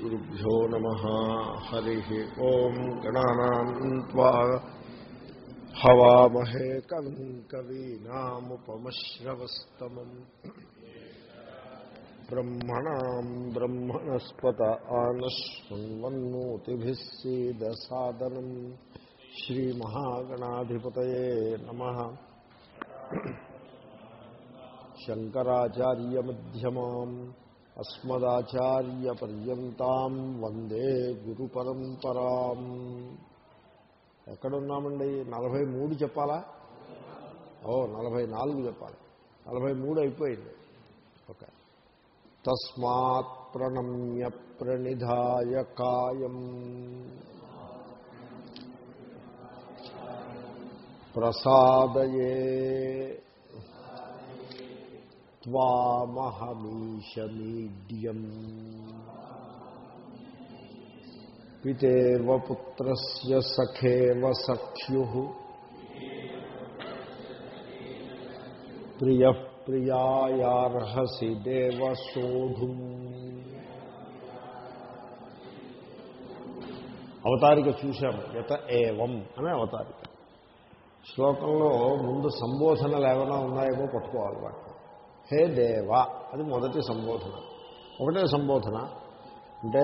గురుభ్యో నమ హరి ఓం గణానా హవామహే కవిం కవీనాముపమశ్రవస్తమం బ్రహ్మణా బ్రహ్మణస్పత ఆనశృణ్వన్నోతిభిः సీదసాదనం శ్రీమహాగణాధిపతయే నమ శంకరాచార్యమ్యమాం అస్మదాచార్యపర్యంతం వందే గురు పరంపరాం ఎక్కడున్నామండి? నలభై మూడు చెప్పాలా? ఓ నలభై నాలుగు చెప్పాలి. నలభై మూడు అయిపోయింది. ఓకే. తస్మాత్ ప్రణమ్య ప్రణిధాయ కాయం. ప్రసాదయే. త్వామహమీశమీడ్యం పితేవ పుత్రస్య సఖేవ సఖ్యు. ప్రియ ప్రియాయార్హసి దేవ సోఢుం అవతారిక చూశాము యత ఏవం అనే అవతారిక. శ్లోకంలో ముందు సంబోధనలు ఏమైనా ఉన్నాయేమో పట్టుకోవాలి వాటిని. హే దేవ అది మొదటి సంబోధన. ఒకటే సంబోధన అంటే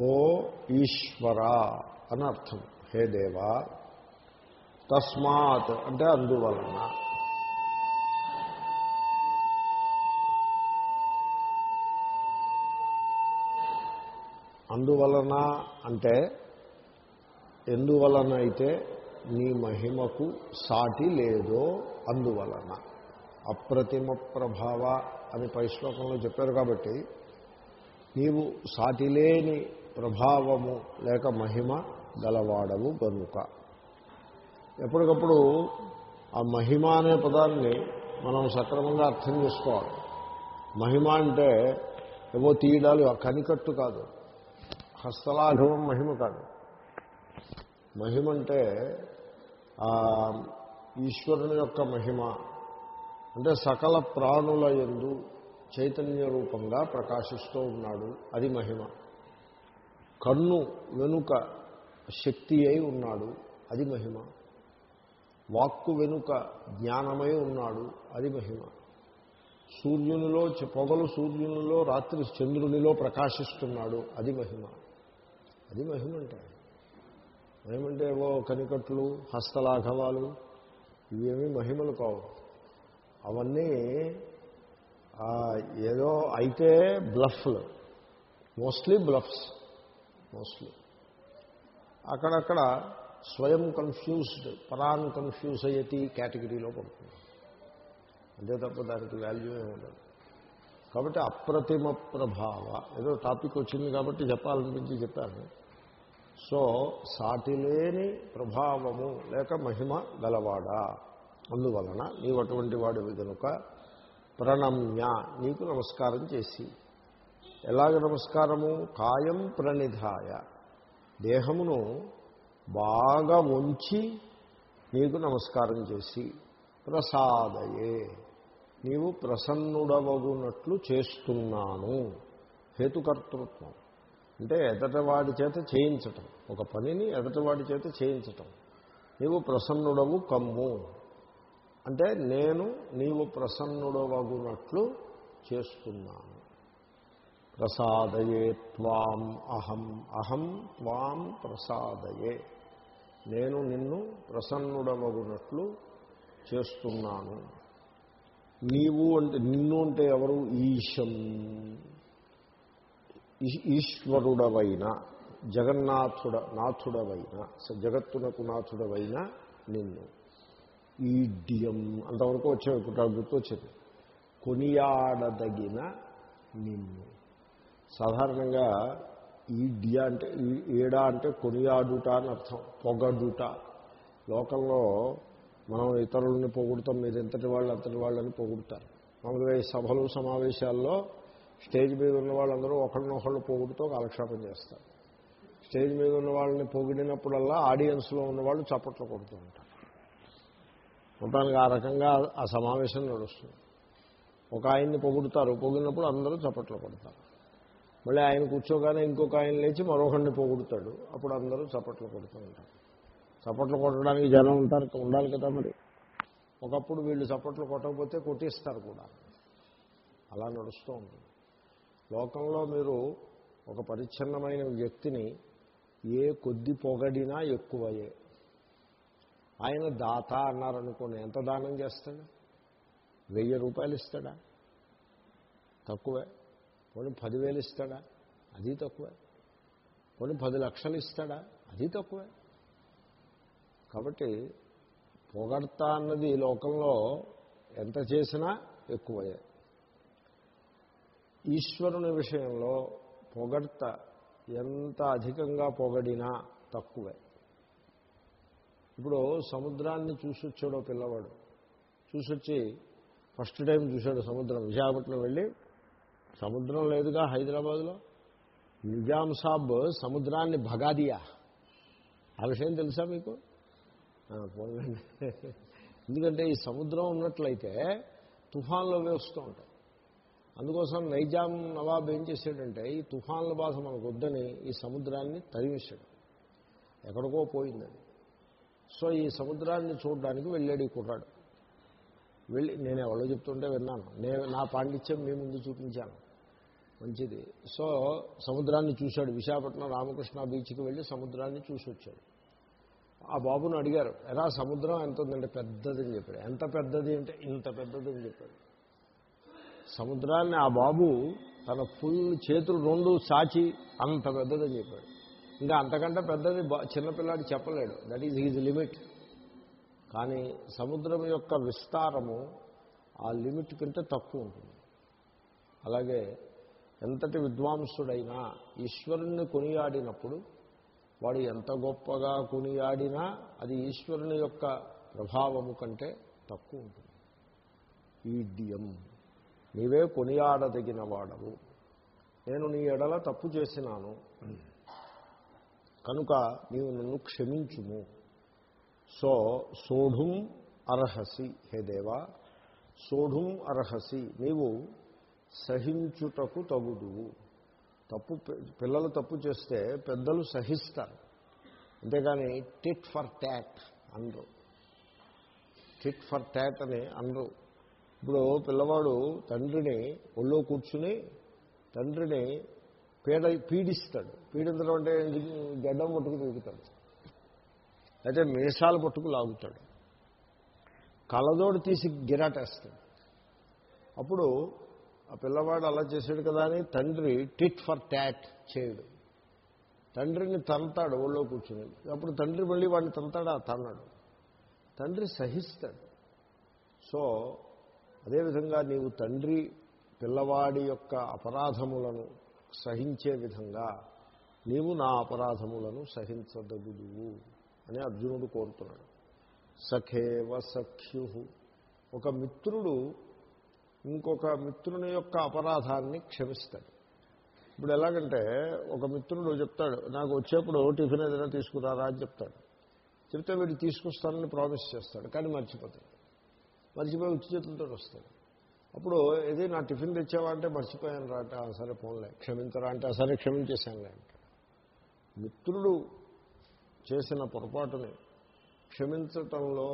ఓ ఈశ్వర అని అర్థం. హే దేవ తస్మాత్ అంటే అందువలన. అందువలన అంటే ఎందువలన అయితే నీ మహిమకు సాటి లేదో అందువలన. అప్రతిమ ప్రభావ అని పై శ్లోకంలో చెప్పారు కాబట్టి నీవు సాటిలేని ప్రభావము లేక మహిమ గలవాడవు గనుక. ఎప్పటికప్పుడు ఆ మహిమ అనే పదాన్ని మనం సక్రమంగా అర్థం చేసుకోవాలి. మహిమ అంటే ఏవో తీయడాలు కనికట్టు కాదు. హస్తలాఘవం మహిమ కాదు. మహిమ అంటే ఈశ్వరుని యొక్క మహిమ. అంటే సకల ప్రాణుల ఎందు చైతన్య రూపంగా ప్రకాశిస్తూ ఉన్నాడు. అది మహిమ. కన్ను వెనుక శక్తి అయి ఉన్నాడు. అది మహిమ. వాక్కు వెనుక జ్ఞానమై ఉన్నాడు. అది మహిమ. సూర్యునిలో పొగలు సూర్యునిలో రాత్రి చంద్రునిలో ప్రకాశిస్తున్నాడు. అది మహిమ. అది మహిమ అంటే మహిమంటే ఏవో కనికట్లు హస్తలాఘవాలు ఇవేమీ మహిమలు కావు. అవన్నీ ఏదో అయితే బ్లఫ్లు. మోస్ట్లీ బ్లఫ్స్ మోస్ట్లీ అక్కడక్కడ స్వయం కన్ఫ్యూజ్డ్ పరాన్ కన్ఫ్యూజ్ అయ్యేటి కేటగిరీలో పడుతుంది. అంతే తప్ప దానికి వాల్యూ ఏమి ఉండదు. కాబట్టి అప్రతిమ ప్రభావ. ఏదో టాపిక్ వచ్చింది కాబట్టి చెప్పాలనిపించి చెప్పాను. సో సాటిలేని ప్రభావము లేక మహిమ గలవాడా? అందువలన నీవు అటువంటి వాడివి కనుక ప్రణమ్య నీకు నమస్కారం చేసి. ఎలాగ నమస్కారము? కాయం ప్రణిధాయ. దేహమును బాగా ఉంచి నీకు నమస్కారం చేసి. ప్రసాదయే. నీవు ప్రసన్నుడవగునట్లు చేస్తున్నాను. హేతుకర్తృత్వం. అంటే ఎదటవాడి చేత చేయించటం. ఒక పనిని ఎదటవాడి చేత చేయించటం. నీవు ప్రసన్నుడవు కమ్ము. అంటే నేను నీవు ప్రసన్నుడవగునట్లు చేస్తున్నాను. ప్రసాదయే త్వాం అహం. అహం త్వాం ప్రసాదయే. నేను నిన్ను ప్రసన్నుడవగునట్లు చేస్తున్నాను. నీవు అంటే నిన్ను అంటే ఎవరు? ఈశం. ఈశ్వరుడవైన జగన్నాథుడ నాథుడవైన జగత్తునకు నాథుడవైన నిన్ను. ఈడ్యం అంతవరకు వచ్చావు ఇప్పుడు గుర్తొచ్చింది. కొనియాడదగిన నిన్ను. సాధారణంగా ఈడ్య అంటే ఏడా అంటే కొనియాడుట అని అర్థం పొగడుట. లోకంలో మనం ఇతరులని పొగుడతాం మీరు ఎంతటి వాళ్ళు అంతటి వాళ్ళని పొగుడతారు. మామూలుగా ఈ సభలు సమావేశాల్లో స్టేజ్ మీద ఉన్న వాళ్ళందరూ ఒకరినొకళ్ళు పొగుడుతో కాలక్షేపం చేస్తారు. స్టేజ్ మీద ఉన్న వాళ్ళని పొగిడినప్పుడల్లా ఆడియన్స్లో ఉన్న వాళ్ళు చప్పట్లు కొడుతూ ఉంటారు. మొత్తానికి ఆ రకంగా ఆ సమావేశం నడుస్తుంది. ఒక ఆయన్ని పొగుడుతారు. పొగిడినప్పుడు అందరూ చప్పట్లు కొడతారు. మళ్ళీ ఆయన కూర్చోగానే ఇంకొక ఆయన లేచి మరొకరిని పొగుడుతాడు. అప్పుడు అందరూ చప్పట్లు కొడుతూ ఉంటారు. చప్పట్లు కొట్టడానికి జనం ఉంటారు. ఉండాలి కదా మరి. ఒకప్పుడు వీళ్ళు చప్పట్లు కొట్టకపోతే కొట్టిస్తారు కూడా. అలా నడుస్తూ ఉంటుంది. లోకంలో మీరు ఒక పరిచ్ఛిన్నమైన వ్యక్తిని ఏ కొద్ది పొగడినా ఎక్కువయే. ఆయన దాత అన్నారనుకోండి ఎంత దానం చేస్తాడు? వెయ్యి రూపాయలు ఇస్తాడా? తక్కువే. పోనీ పదివేలు ఇస్తాడా? అది తక్కువే. పోనీ పది లక్షలు ఇస్తాడా? అది తక్కువే. కాబట్టి పొగడతా అన్నది లోకంలో ఎంత చేసినా ఎక్కువయే. ఈశ్వరుని విషయంలో పొగడ్త ఎంత అధికంగా పొగడినా తక్కువే. ఇప్పుడు సముద్రాన్ని చూసొచ్చాడో పిల్లవాడు. చూసొచ్చి ఫస్ట్ టైం చూశాడు సముద్రం. విశాఖపట్నం వెళ్ళి సముద్రం లేదుగా హైదరాబాద్లో? నిజాం సాబ్ సముద్రాన్ని భగాదియా ఆ విషయం తెలుసా మీకు? పోలండి ఎందుకంటే ఈ సముద్రం ఉన్నట్లయితే తుఫాన్లు అవి వస్తూ ఉంటాయి. అందుకోసం నైజాం నవాబ్ ఏం చేశాడంటే ఈ తుఫాన్ల బాధ మనకు వద్దని ఈ సముద్రాన్ని తరిమేశాడు. ఎక్కడికో పోయిందని సో ఈ సముద్రాన్ని చూడడానికి వెళ్ళాడు ఈ కుర్రాడు. వెళ్ళి నేను ఎవరో చెప్తుంటే విన్నాను. నేను నా పాండిత్యం మీ ముందు చూపించాను. మంచిది. సో సముద్రాన్ని చూశాడు. విశాఖపట్నం రామకృష్ణ బీచ్కి వెళ్ళి సముద్రాన్ని చూసి వచ్చాడు ఆ బాబుని అడిగారు ఎలా సముద్రం ఎంత ఉందంటే పెద్దదని చెప్పాడు. ఎంత పెద్దది అంటే ఇంత పెద్దదని చెప్పాడు. సముద్రాన్ని ఆ బాబు తన ఫుల్ చేతులు రెండు సాచి అంత పెద్దదని చెప్పాడు. ఇంకా అంతకంటే పెద్దది చిన్నపిల్లాడు చెప్పలేడు. దట్ ఈజ్ హీజ్ లిమిట్ కానీ సముద్రం యొక్క విస్తారము ఆ లిమిట్ కంటే తక్కువ ఉంటుంది. అలాగే ఎంతటి విద్వాంసుడైనా ఈశ్వరుణ్ణి కొనియాడినప్పుడు వాడు ఎంత గొప్పగా కొనియాడినా అది ఈశ్వరుని యొక్క ప్రభావము కంటే తక్కువ ఉంటుంది. ఈడియం నీవే కొనియాడదగిన వాడవు నేను నీ ఎడల తప్పు చేసినాను. కనుక నీవు నన్ను క్షమించుము. సో సోఢుం అర్హసి హే దేవా సోఢుం అర్హసి నీవు సహించుటకు తగుదువు. తప్పు పిల్లలు తప్పు చేస్తే పెద్దలు సహిస్తారు. అంతేగాని టిట్ ఫర్ ట్యాట్ అనరు. టిట్ ఫర్ ట్యాట్ అని అనరు. ఇప్పుడు పిల్లవాడు తండ్రిని ఒళ్ళో కూర్చుని తండ్రిని పీడ పీడిస్తాడు. పీడించడం అంటే గడ్డం పట్టుకు తిరుగుతాడు. అయితే మీసాలు పట్టుకు లాగుతాడు. కళ్ళజోడు తీసి గిరాటేస్తాడు. అప్పుడు ఆ పిల్లవాడు అలా చేశాడు కదా అని తండ్రి టిట్ ఫర్ ట్యాట్ చేయడు. తండ్రిని తనతాడు ఒళ్ళో కూర్చుని. అప్పుడు తండ్రి మళ్ళీ వాడిని తంతాడా తన్నాడు. తండ్రి సహిస్తాడు. సో అదేవిధంగా నీవు తండ్రి పిల్లవాడి యొక్క అపరాధములను సహించే విధంగా నీవు నా అపరాధములను సహించదగుదువు అని అర్జునుడు కోరుతున్నాడు. సఖేవ సఖ్యు ఒక మిత్రుడు ఇంకొక మిత్రుని యొక్క అపరాధాన్ని క్షమిస్తాడు. ఇప్పుడు ఎలాగంటే ఒక మిత్రుడు చెప్తాడు నాకు వచ్చేప్పుడు టిఫిన్ ఏదైనా తీసుకురారా? అని చెప్తాడు. చెప్తే వీడు తీసుకొస్తానని ప్రామిస్ చేస్తాడు కానీ మర్చిపోతాడు. మర్చిపోయి ఉచ్చి చేతులతో వస్తాడు అప్పుడు ఏది నా టిఫిన్ తెచ్చావా అంటే మర్చిపోయాను రా అంటే "ఆ, సరే పోన్లే క్షమించరా అంటే "ఆ, సరే క్షమించేశానులే అంటే. మిత్రుడు చేసిన పొరపాటుని క్షమించటంలో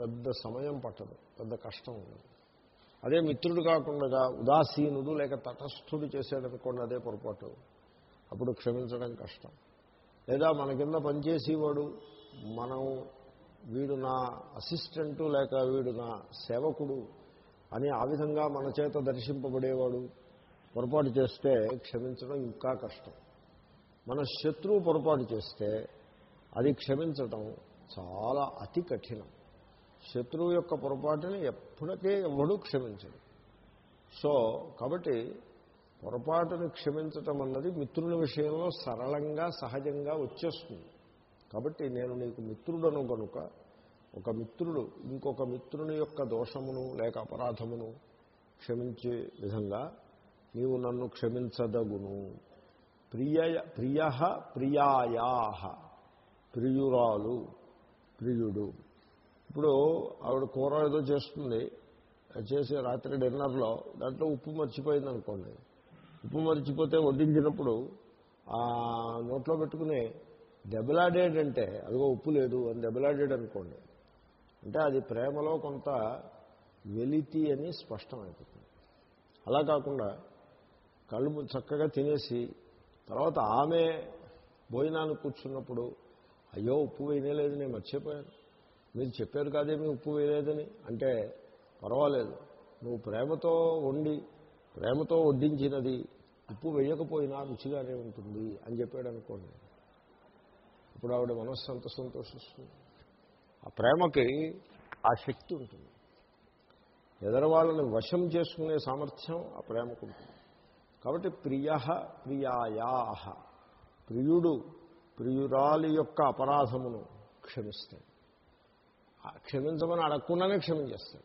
పెద్ద సమయం పట్టదు పెద్ద కష్టం ఉండదు. అదే మిత్రుడు కాకుండా ఉదాసీనుడు లేక తటస్థుడు చేశాడనుకోండి అదే పొరపాటు. అప్పుడు క్షమించడం కష్టం. లేదా మన కింద పనిచేసేవాడు మనం వీడు నా అసిస్టెంటు లేక వీడు నా సేవకుడు అని ఆ విధంగా మన చేత దర్శింపబడేవాడు పొరపాటు చేస్తే క్షమించడం ఇంకా కష్టం. మన శత్రువు పొరపాటు చేస్తే అది క్షమించటం చాలా అతి కఠినం. శత్రువు యొక్క పొరపాటుని ఎప్పటికే ఎవడూ క్షమించడు. సో కాబట్టి పొరపాటుని క్షమించటం అన్నది మిత్రుల విషయంలో సరళంగా సహజంగా వచ్చేస్తుంది. కాబట్టి నేను నీకు మిత్రుడను కనుక ఒక మిత్రుడు ఇంకొక మిత్రుని యొక్క దోషమును లేక అపరాధమును క్షమించే విధంగా నీవు నన్ను క్షమించదగును. ప్రియ ప్రియ ప్రియాయా. ప్రియురాలు ప్రియుడు. ఇప్పుడు ఆవిడ కూర ఏదో చేస్తుంది. చేసి రాత్రి డిన్నర్లో దాంట్లో ఉప్పు మర్చిపోయింది అనుకోండి. ఉప్పు మర్చిపోతే వడ్డించినప్పుడు ఆ నోట్లో పెట్టుకుని దెబ్బలాడేటంటే అదిగో ఉప్పు లేదు అని దెబ్బలాడాడు అనుకోండి అంటే అది ప్రేమలో కొంత వెలితి అని స్పష్టమైపోతుంది. అలా కాకుండా కళ్ళు చక్కగా తినేసి తర్వాత ఆమె భోజనాన్ని కూర్చున్నప్పుడు అయ్యో ఉప్పు వేయలేదు నేను మర్చిపోయాను. మీరు చెప్పారు కాదేమీ ఉప్పు వేయలేదని అంటే పర్వాలేదు. నువ్వు ప్రేమతో వండి ప్రేమతో వడ్డించినది ఉప్పు వేయకపోయినా రుచిగానే ఉంటుంది అని చెప్పాడు అనుకోండి అప్పుడు ఆవిడ మనస్సు అంత సంతోషిస్తుంది. ఆ ప్రేమకి ఆ శక్తి ఉంటుంది. ఎదరవాళ్ళని వశం చేసుకునే సామర్థ్యం ఆ ప్రేమకు ఉంటుంది. కాబట్టి ప్రియ ప్రియాయా. ప్రియుడు ప్రియురాలి యొక్క అపరాధమును క్షమిస్తాడు. క్షమించమని అడగకుండానే క్షమించేస్తాడు.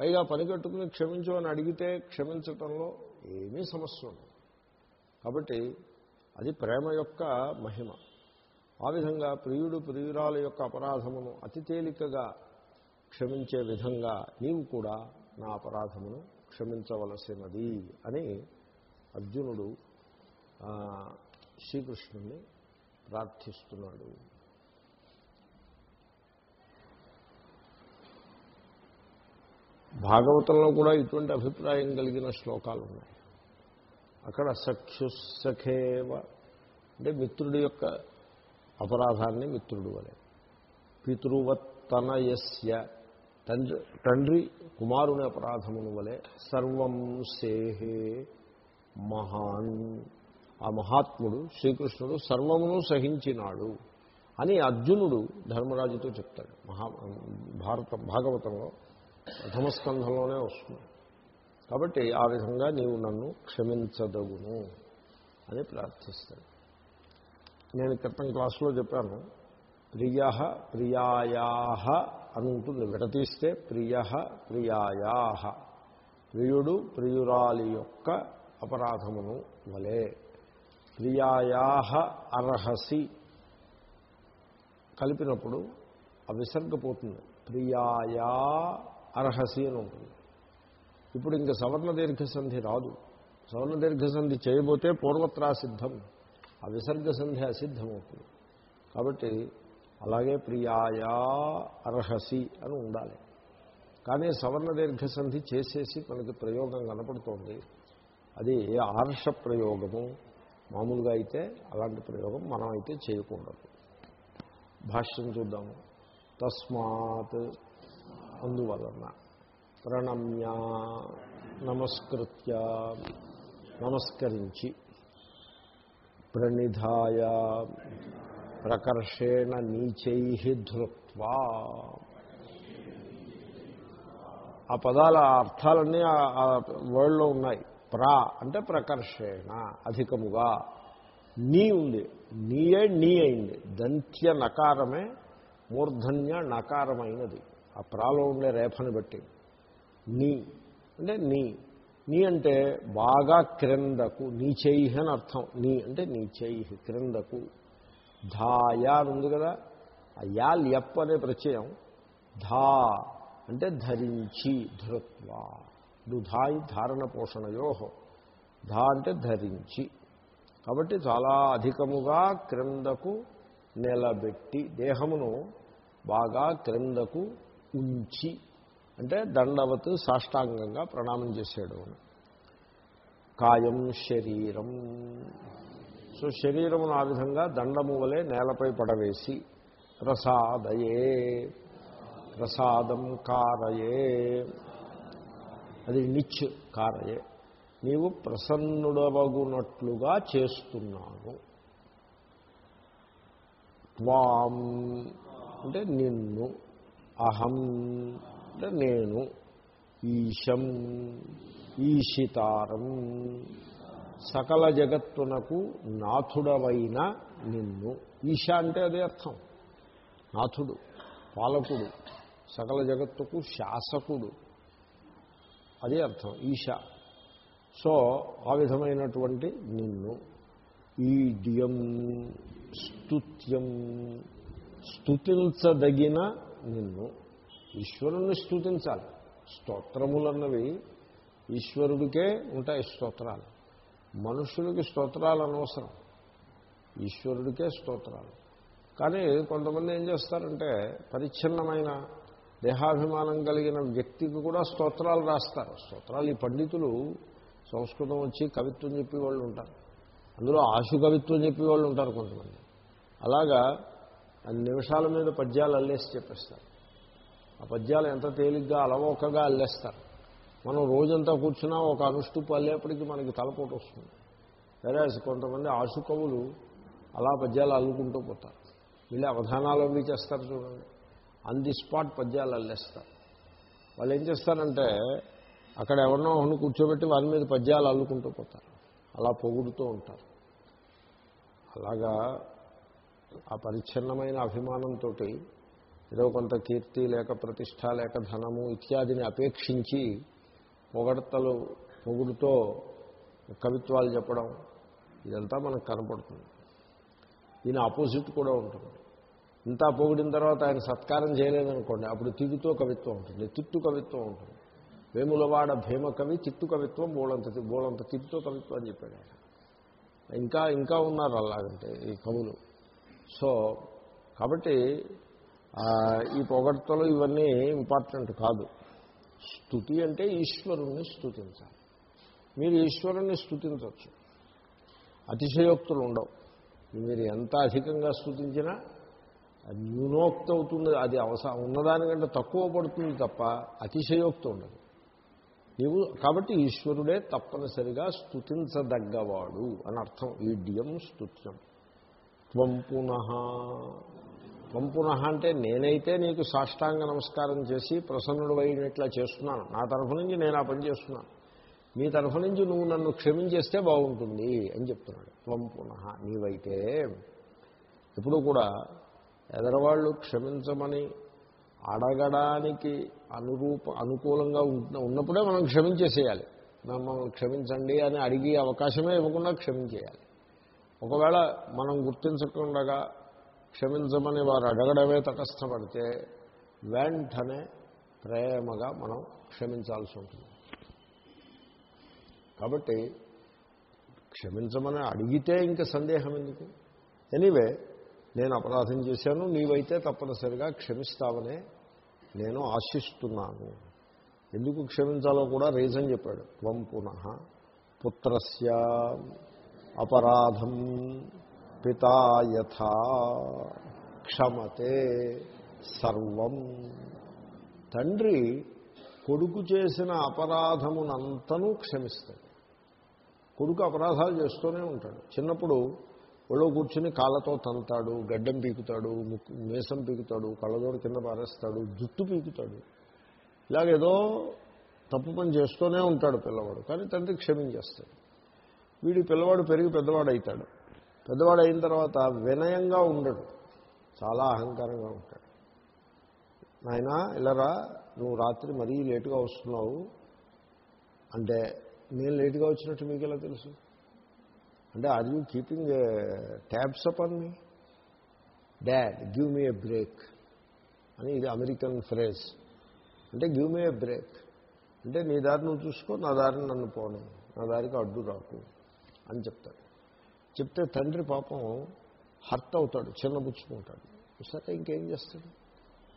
పైగా పని కట్టుకుని క్షమించు అని అడిగితే క్షమించటంలో ఏమీ సమస్య ఉండదు. కాబట్టి అది ప్రేమ యొక్క మహిమ. ఆ విధంగా ప్రియుడు ప్రియురాల యొక్క అపరాధమును అతి తేలికగా క్షమించే విధంగా నీవు కూడా నా అపరాధమును క్షమించవలసినది అని అర్జునుడు శ్రీకృష్ణుని ప్రార్థిస్తున్నాడు. భాగవతంలో కూడా ఇటువంటి అభిప్రాయం కలిగిన శ్లోకాలు ఉన్నాయి అక్కడ సఖ్యుసఖేవ అంటే మిత్రుడి యొక్క అపరాధాన్ని మిత్రుడు వలె పితృవత్తనయస్య తండ్రి తండ్రి కుమారుని అపరాధమును వలె సర్వం సేహే మహాన్. ఆ మహాత్ముడు శ్రీకృష్ణుడు సర్వమును సహించినాడు అని అర్జునుడు ధర్మరాజుతో చెప్తాడు. మహా భారత భాగవతంలో ప్రథమస్కంధంలోనే వస్తుంది. కాబట్టి ఆ విధంగా నీవు నన్ను క్షమించదగును అని ప్రార్థిస్తాడు. నేను క్రితం క్లాసులో చెప్పాను. ప్రియ ప్రియాయా అని ఉంటుంది. విడతీస్తే ప్రియ ప్రియాయా. ప్రియుడు ప్రియురాలి యొక్క అపరాధమును వలే. ప్రియాయా అర్హసి కలిపినప్పుడు ఆ విసర్గపోతుంది. ప్రియాయా అర్హసి అని ఉంటుంది. ఇప్పుడు ఇంక సవర్ణ దీర్ఘసంధి రాదు. సవర్ణ దీర్ఘసంధి చేయబోతే పూర్వత్రా సిద్ధం. ఆ విసర్గ సంధి అసిద్ధమవుతుంది కాబట్టి అలాగే ప్రియాయా అర్హసి అని ఉండాలి. కానీ సవర్ణ దీర్ఘసంధి చేసేసి మనకి ప్రయోగం కనపడుతోంది. అది ఆర్ష ప్రయోగము? మామూలుగా అయితే అలాంటి ప్రయోగం మనం అయితే చేయకూడదు. భాష్యం చూద్దాము. తస్మాత్ అందువలన ప్రణమ్య నమస్కృత్య నమస్కరించి ప్రణిధాయ ప్రకర్షేణ నీచై ధృత్వా. ఆ పదాల అర్థాలన్నీ ఆ వర్డ్లో ఉన్నాయి. ప్రా అంటే ప్రకర్షేణ అధికముగా. నీ ఉంది. నీయే నీ అయింది. దంత్య నకారమే మూర్ధన్య నకారమైనది. ఆ ప్రాలో ఉండే రేఫని బట్టి. నీ. అంటే నీ. నీ అంటే బాగా క్రిందకు నీ చేయి అని అర్థం. నీ అంటే నీ చేయి క్రిందకు. ధాయా అని ఉంది కదా? ఆ యా ల్యప్ అనే ప్రత్యయం. ధా అంటే ధరించి ధృత్వ. దుధాయి ధారణ పోషణయో. ధా అంటే ధరించి. కాబట్టి చాలా అధికముగా క్రిందకు నిలబెట్టి దేహమును బాగా క్రిందకు ఉంచి అంటే దండవత్ సాష్టాంగంగా ప్రణామం చేశాడు కాయం శరీరం. సో శరీరమును ఆ విధంగా దండము వలె నేలపై పడవేసి ప్రసాదయే ప్రసాదం కారయే. అది నిచ్ కారయే. నీవు ప్రసన్నుడవగునట్లుగా చేస్తున్నాను త్వాం అంటే నిన్ను అహం. అంటే నేను ఈశం ఈశితారం. సకల జగత్తునకు నాథుడవైన నిన్ను. ఈశ అంటే అదే అర్థం. నాథుడు పాలకుడు సకల జగత్తుకు శాసకుడు. అదే అర్థం ఈశ. సో ఆ విధమైనటువంటి నిన్ను. ఈడియం స్తుత్యం స్తుతించదగిన నిన్ను. ఈశ్వరుణ్ణి స్థుతించాలి స్తోత్రములన్నవి ఈశ్వరుడికే ఉంటాయి స్తోత్రాలు. మనుషులకి స్తోత్రాలు అనవసరం. ఈశ్వరుడికే స్తోత్రాలు. కానీ కొంతమంది ఏం చేస్తారంటే పరిచ్ఛిన్నమైన దేహాభిమానం కలిగిన వ్యక్తికి కూడా స్తోత్రాలు రాస్తారు. స్తోత్రాలు ఈ పండితులు సంస్కృతం వచ్చి కవిత్వం చెప్పి వాళ్ళు ఉంటారు. అందులో ఆశు కవిత్వం చెప్పి వాళ్ళు ఉంటారు కొంతమంది. అలాగా అన్ని నిమిషాల మీద పద్యాలు అల్లేసి చెప్పేస్తారు. ఆ పద్యాలు ఎంత తేలిగ్గా అలవోకగా అల్లేస్తారు. మనం రోజంతా కూర్చున్నా ఒక అనుష్టుపు అల్లేపటికి మనకి తలపోటు వస్తుంది సరే కొంతమంది ఆశు కవులు అలా పద్యాలు అల్లుకుంటూ పోతారు. వీళ్ళు అవధానాలు అవి చేస్తారు చూడండి. ఆన్ ది స్పాట్ పద్యాలు అల్లేస్తారు. వాళ్ళు ఏం చేస్తారంటే అక్కడ ఎవరినో ఒకరిని కూర్చోబెట్టి వారి మీద పద్యాలు అల్లుకుంటూ పోతారు. అలా పొగుడుతూ ఉంటారు. అలాగా ఆ పరిచ్ఛిన్నమైన అభిమానంతో ఏదో కొంత కీర్తి లేక ప్రతిష్ట లేక ధనము ఇత్యాదిని అపేక్షించి పొగడతలు పొగుడుతో కవిత్వాలు చెప్పడం ఇదంతా మనకు కనపడుతుంది. దీని ఆపోజిట్ కూడా ఉంటుంది. ఇంత పొగిడిన తర్వాత ఆయన సత్కారం చేయలేదనుకోండి అప్పుడు తిగుతో కవిత్వం ఉంటుంది తిట్టు కవిత్వం ఉంటుంది. వేములవాడ భీమ కవి తిట్టు కవిత్వం బోళంత బోళంత తిట్టుతో కవిత్వం అని చెప్పాడు ఆయన. ఇంకా ఇంకా ఉన్నారు అలాగంటే ఈ కవులు. సో కాబట్టి ఈ పొగడ్తలు ఇవన్నీ ఇంపార్టెంట్ కాదు. స్థుతి అంటే ఈశ్వరుణ్ణి స్థుతించాలి మీరు ఈశ్వరుణ్ణి స్థుతించవచ్చు అతిశయోక్తులు ఉండవు. మీరు ఎంత అధికంగా స్థుతించినా న్యూనోక్తి అవుతుంది అది అవసరం ఉన్నదానికంటే తక్కువ పడుతుంది తప్ప అతిశయోక్తి ఉండదు. నీవు కాబట్టి ఈశ్వరుడే తప్పనిసరిగా స్థుతించదగ్గవాడు అని అర్థం. ఈడ్యం స్తుత్యం. త్వం పునః త్వం పునః అంటే నేనైతే నీకు సాష్టాంగ నమస్కారం చేసి ప్రసన్నుడు అయినట్లా చేస్తున్నాను. నా తరఫు నుంచి నేను ఆ పని చేస్తున్నాను. మీ తరఫు నుంచి నువ్వు నన్ను క్షమించేస్తే బాగుంటుంది అని చెప్తున్నాడు. త్వం పునః నీవైతే ఎప్పుడు కూడా ఎదరవాళ్ళు క్షమించమని అడగడానికి అనురూప అనుకూలంగా ఉన్నప్పుడే మనం క్షమించేసేయాలి. మమ్మల్ని క్షమించండి అని అడిగే అవకాశమే ఇవ్వకుండా క్షమించేయాలి. ఒకవేళ మనం గుర్తించకుండా క్షమించమని వారు అడగడమే తటస్థపడితే వెంటనే ప్రేమగా మనం క్షమించాల్సి ఉంటుంది. కాబట్టి క్షమించమని అడిగితే ఇంకా సందేహం ఎందుకు? ఎనీవే నేను అపరాధం చేశాను నీవైతే తప్పనిసరిగా క్షమిస్తావనే నేను ఆశిస్తున్నాను. ఎందుకు క్షమించాలో కూడా రీజన్ చెప్పాడు. త్వం పునః పుత్రస్య అపరాధం. పితా యథా. క్షమతే సర్వం. తండ్రి కొడుకు చేసిన అపరాధమునంతనూ క్షమిస్తాడు. కొడుకు అపరాధాలు చేస్తూనే ఉంటాడు. చిన్నప్పుడు ఒళ్ళో కూర్చుని కాళ్ళతో తంతాడు గడ్డం పీకుతాడు మేసం పీకుతాడు కళ్ళదోడు కింద పారేస్తాడు జుట్టు పీకుతాడు. ఇలాగేదో తప్పు పని చేస్తూనే ఉంటాడు పిల్లవాడు. కానీ తండ్రి క్షమించేస్తాడు. వీడి పిల్లవాడు పెరిగి పెద్దవాడు అవుతాడు పెద్దవాడు అయిన తర్వాత వినయంగా ఉండడు. చాలా అహంకారంగా ఉంటాడు. నాయన ఇలారా నువ్వు రాత్రి మరీ లేటుగా వస్తున్నావు. అంటే నేను లేటుగా వచ్చినట్టు మీకు ఎలా తెలుసు? అంటే are you keeping tabs up on me dad give me a break అని ఇది అమెరికన్ ఫ్రేజ్. అంటే గివ్ మీ ఏ బ్రేక్ అంటే నీ దారి నువ్వు చూసుకో నా దారిని నన్ను పోను. నా దారికి అడ్డు రాకు అని చెప్తాడు. చెప్తే తండ్రి పాపం హర్ట్ అవుతాడు చిన్నబుచ్చుకుంటాడు సరే ఇంకేం చేస్తాడు?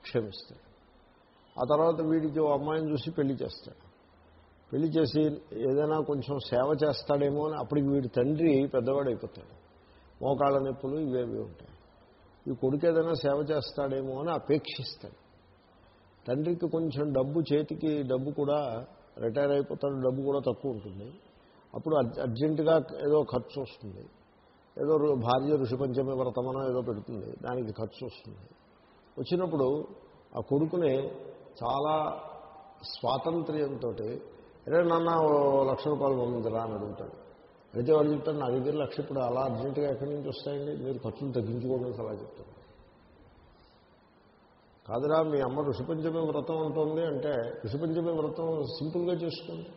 క్షమిస్తాడు. ఆ తర్వాత వీడికి ఓ అమ్మాయిని చూసి పెళ్ళి చేస్తాడు. పెళ్ళి చేసి ఏదైనా కొంచెం సేవ చేస్తాడేమో అని అప్పటికి వీడి తండ్రి పెద్దవాడైపోతాడు. మోకాళ్ళ నొప్పులు ఇవేవి ఉంటాయి. ఈ కొడుకు ఏదైనా సేవ చేస్తాడేమో అని అపేక్షిస్తాడు. తండ్రికి కొంచెం డబ్బు చేతికి డబ్బు కూడా రిటైర్ అయిపోతాడు డబ్బు కూడా తక్కువ ఉంటుంది. అప్పుడు అర్జెంటుగా ఏదో ఖర్చు వస్తుంది. ఏదో భార్య ఋషిపంచమి వ్రతమనో ఏదో పెడుతుంది. దానికి ఖర్చు వస్తుంది. వచ్చినప్పుడు ఆ కొడుకుని చాలా స్వాతంత్ర్యంతో అరే నాన్న లక్ష రూపాయలు పంపించరా అని అడుగుతాడు. అయితే వాడు చెప్తాడు నా దగ్గర లక్ష ఇప్పుడు అలా అర్జెంటుగా ఎక్కడి నుంచి వస్తాయండి? మీరు ఖర్చులు తగ్గించుకోవడం అలా చెప్తాను కాదురా మీ అమ్మ ఋషిపంచమి వ్రతం ఉంటుంది అంటే ఋషిపంచమి వ్రతం సింపుల్గా చేసుకోండి.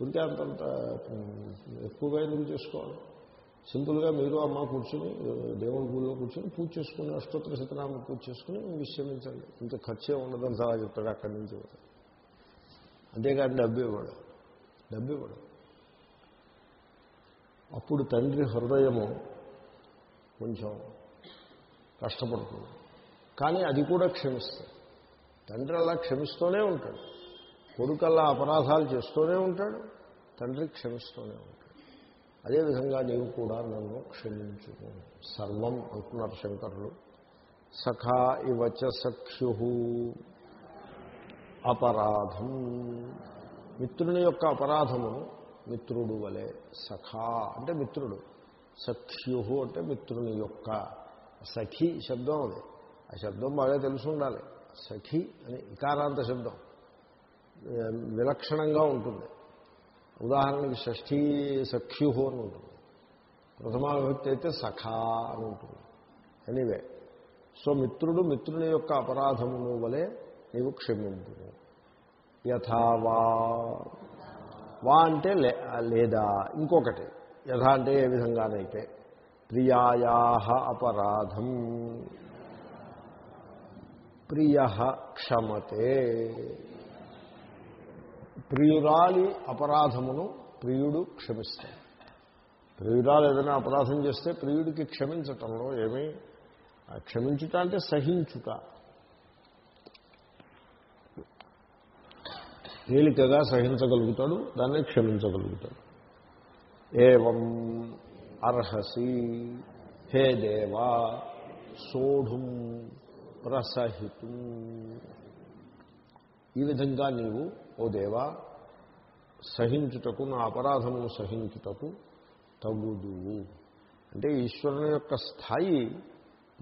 ఉంటే అంతంత ఎక్కువగా ఎందుకు చేసుకోవాలి? సింపుల్గా మీరు అమ్మ కూర్చుని దేవుడి గుడిలో కూర్చొని పూజ చేసుకుని అష్టోత్తర శతనామం పూజ చేసుకుని విశ్రమించండి ఇంత ఖర్చే ఉండదని సలహా చెప్తాడు అక్కడి నుంచి అంతేకాదు డబ్బు ఇవ్వడు. డబ్బు ఇవ్వడు. అప్పుడు తండ్రి హృదయము కొంచెం కష్టపడుతుంది. కానీ అది కూడా క్షమిస్తుంది తండ్రి అలా క్షమిస్తూనే ఉంటాడు. కొడుకల్లా అపరాధాలు చేస్తూనే ఉంటాడు. తండ్రి క్షమిస్తూనే ఉంటాడు. అదేవిధంగా నీవు కూడా నన్ను క్షమించును సర్వం అంటున్నారు శంకరులు. సఖా ఇవచ సఖ్యు అపరాధం. మిత్రుని యొక్క అపరాధము మిత్రుడు వలె సఖా అంటే మిత్రుడు. సఖ్యు అంటే మిత్రుని యొక్క సఖి శబ్దం అది. ఆ శబ్దం బాగా తెలుసు ఉండాలి. సఖి అని ఇకారాంత శబ్దం. విలక్షణంగా ఉంటుంది. ఉదాహరణకి షష్ఠీ సఖ్యుహు అని ఉంటుంది. ప్రథమా విభక్తి అయితే సఖా అని ఉంటుంది. ఎనీవే. సో మిత్రుడు మిత్రుని యొక్క అపరాధమును వలె నీవు క్షమింపు యథావా వా. అంటే లేదా ఇంకొకటి. యథా అంటే ఏ విధంగానైతే ప్రియాయా అపరాధం. ప్రియ క్షమతే. ప్రియురాలి అపరాధమును ప్రియుడు క్షమిస్తాడు. ప్రియురాలు ఏదైనా అపరాధం చేస్తే ప్రియుడికి క్షమించటంలో ఏమీ? క్షమించుట అంటే సహించుట. తేలికగా సహించగలుగుతాడు దాన్ని క్షమించగలుగుతాడు. ఏం అర్హసి? హే దేవా సోఢుం ప్రసహితు. ఈ విధంగా నీవు ఓ దేవా సహించుటకు నా అపరాధమును సహించుటకు తగుదువు. అంటే ఈశ్వరుని యొక్క స్థాయి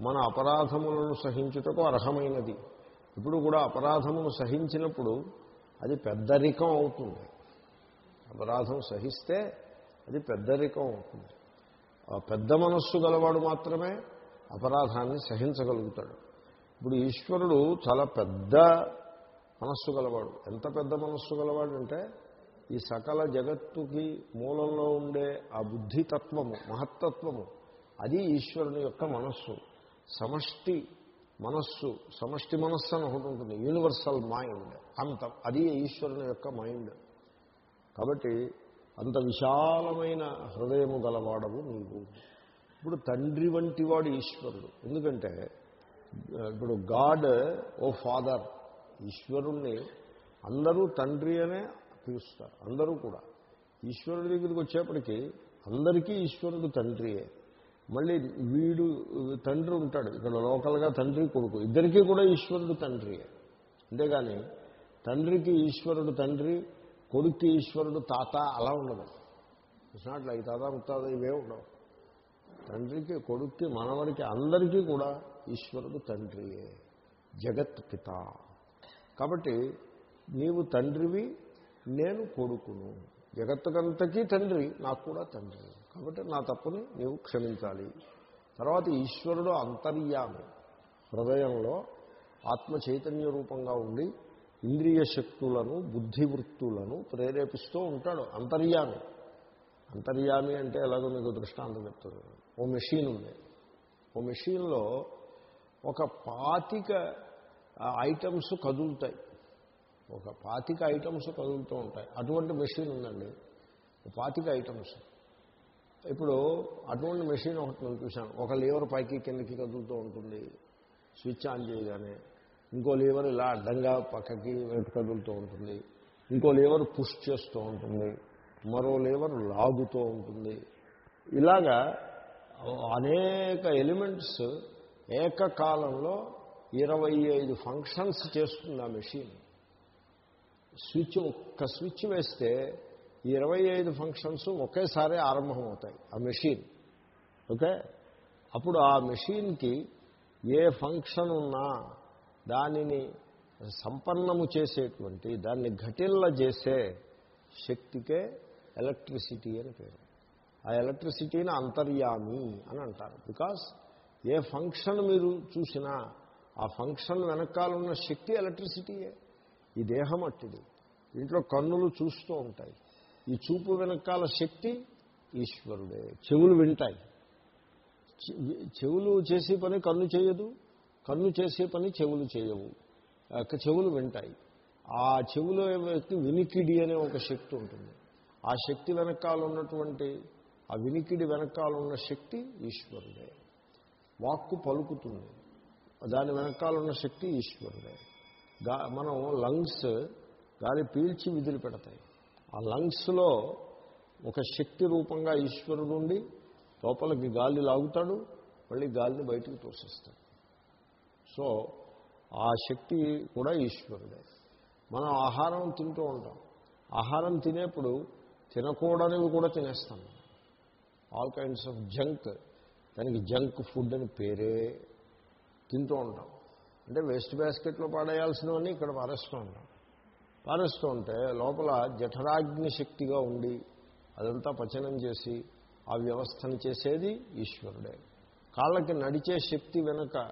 మన అపరాధములను సహించుటకు అర్హమైనది. ఇప్పుడు కూడా అపరాధమును సహించినప్పుడు అది పెద్దరికం అవుతుంది. అపరాధం సహిస్తే అది పెద్దరికం అవుతుంది. ఆ పెద్ద మనస్సు గలవాడు మాత్రమే అపరాధాన్ని సహించగలుగుతాడు. ఇప్పుడు ఈశ్వరుడు చాలా పెద్ద మనస్సు గలవాడు. ఎంత పెద్ద మనస్సు గలవాడు అంటే ఈ సకల జగత్తుకి మూలంలో ఉండే ఆ బుద్ధితత్వము మహత్తత్వము అది ఈశ్వరుని యొక్క మనస్సు. సమష్టి మనస్సు సమష్టి మనస్సు అని ఒకటి ఉంటుంది. యూనివర్సల్ మైండ్ అంత అది ఈశ్వరుని యొక్క మైండ్ కాబట్టి అంత విశాలమైన హృదయము గలవాడవు నీవు. ఇప్పుడు తండ్రి వంటి వాడు ఈశ్వరుడు. ఎందుకంటే ఇప్పుడు గాడ్ ఓ ఫాదర్ ఈశ్వరుణ్ణి అందరూ తండ్రి అనే పిలుస్తారు అందరూ కూడా. ఈశ్వరుడి దగ్గరికి వచ్చేప్పటికీ అందరికీ ఈశ్వరుడు తండ్రియే. మళ్ళీ వీడు తండ్రి ఉంటాడు ఇక్కడ లోకల్గా తండ్రి కొడుకు ఇద్దరికీ కూడా ఈశ్వరుడు తండ్రియే. అంతేగాని తండ్రికి ఈశ్వరుడు తండ్రి కొడుక్కి ఈశ్వరుడు తాత అలా ఉండదు. ఇట్స్ నాట్ లైక్ తాత ముత్తాత ఇవే ఉండవు. తండ్రికి కొడుక్కి మనవడికి అందరికీ కూడా ఈశ్వరుడు తండ్రియే. జగత్ పిత. కాబట్టి నీవు తండ్రివి నేను కొడుకును. జగత్తుకంతకీ తండ్రి నాకు కూడా తండ్రి. కాబట్టి నా తప్పుని నీవు క్షమించాలి. తర్వాత ఈశ్వరుడు అంతర్యామి. హృదయంలో ఆత్మ చైతన్య రూపంగా ఉండి ఇంద్రియ శక్తులను బుద్ధివృత్తులను ప్రేరేపిస్తూ ఉంటాడు. అంతర్యామి. అంతర్యామి అంటే ఎలాగో మీకు దృష్టాంతం చెప్తుంది ఓ మెషిన్ ఉంది. ఓ మెషిన్లో ఒక పాతిక ఐటమ్స్ కదులుతాయి. ఒక పాతిక ఐటమ్స్ కదులుతూ ఉంటాయి. అటువంటి మెషిన్ ఉందండి. పాతిక ఐటమ్స్. ఇప్పుడు అటువంటి మెషిన్ ఒకటి నేను చూశాను. ఒక లీవర్ పైకి కిందకి కదులుతూ ఉంటుంది. స్విచ్ ఆన్ చేయగానే ఇంకో లీవర్ ఇలా అడ్డంగా పక్కకి వెంట కదులుతూ ఉంటుంది. ఇంకో లీవర్ పుష్ చేస్తూ ఉంటుంది. మరో లీవర్ లాగుతూ ఉంటుంది. ఇలాగా అనేక ఎలిమెంట్స్ ఏకకాలంలో ఇరవై ఐదు ఫంక్షన్స్ చేస్తుంది ఆ మెషిన్. స్విచ్ ఒక్క స్విచ్ వేస్తే ఇరవై ఐదు ఫంక్షన్స్ ఒకేసారి ఆరంభమవుతాయి ఆ మెషిన్. ఓకే? అప్పుడు ఆ మెషిన్కి ఏ ఫంక్షన్ ఉన్నా దానిని సంపన్నము చేసేటువంటి దాన్ని ఘటిల్ల చేసే శక్తికే ఎలక్ట్రిసిటీ అని పేరు. ఆ ఎలక్ట్రిసిటీని అంతర్యామి అని అంటారు. బికాస్ ఏ ఫంక్షన్ మీరు చూసినా ఆ ఫంక్షన్ వెనకాలన్న శక్తి ఎలక్ట్రిసిటీయే. ఈ దేహం అట్టిది. ఇంట్లో కన్నులు చూస్తూ ఉంటాయి. ఈ చూపు వెనకాల శక్తి ఈశ్వరుడే. చెవులు వింటాయి. చెవులు చేసే పని కన్ను చేయదు. కన్ను చేసే పని చెవులు చేయవు. ఆ యొక్క చెవులు వింటాయి. ఆ చెవులో వ్యక్తి వినికిడి అనే ఒక శక్తి ఉంటుంది ఆ శక్తి వెనకాల ఉన్నటువంటి ఆ వినికిడి వెనకాల ఉన్న శక్తి ఈశ్వరుడే. వాక్కు పలుకుతుంది. దాని వెనకాల ఉన్న శక్తి ఈశ్వరుడే. గా మనం లంగ్స్ గాలి పీల్చి విధులు పెడతాయి ఆ లంగ్స్లో ఒక శక్తి రూపంగా ఈశ్వరుడు ఉండి లోపలికి గాలి లాగుతాడు మళ్ళీ గాలిని బయటికి తోసిస్తాడు. సో ఆ శక్తి కూడా ఈశ్వరుడే. మనం ఆహారం తింటూ ఉంటాం. ఆహారం తినేప్పుడు తినకూడనివి కూడా తినేస్తాం. ఆల్ కైండ్స్ ఆఫ్ జంక్ దానికి జంక్ ఫుడ్ అని పేరే తింటూ ఉంటాం. అంటే వేస్ట్ బ్యాస్కెట్లో పాడేయాల్సినవన్నీ ఇక్కడ పారేస్తూ ఉంటాం. పారేస్తూ ఉంటే లోపల జఠరాగ్ని శక్తిగా ఉండి అదంతా పచనం చేసి ఆ వ్యవస్థను చేసేది ఈశ్వరుడే. కాళ్ళకి నడిచే శక్తి వెనుక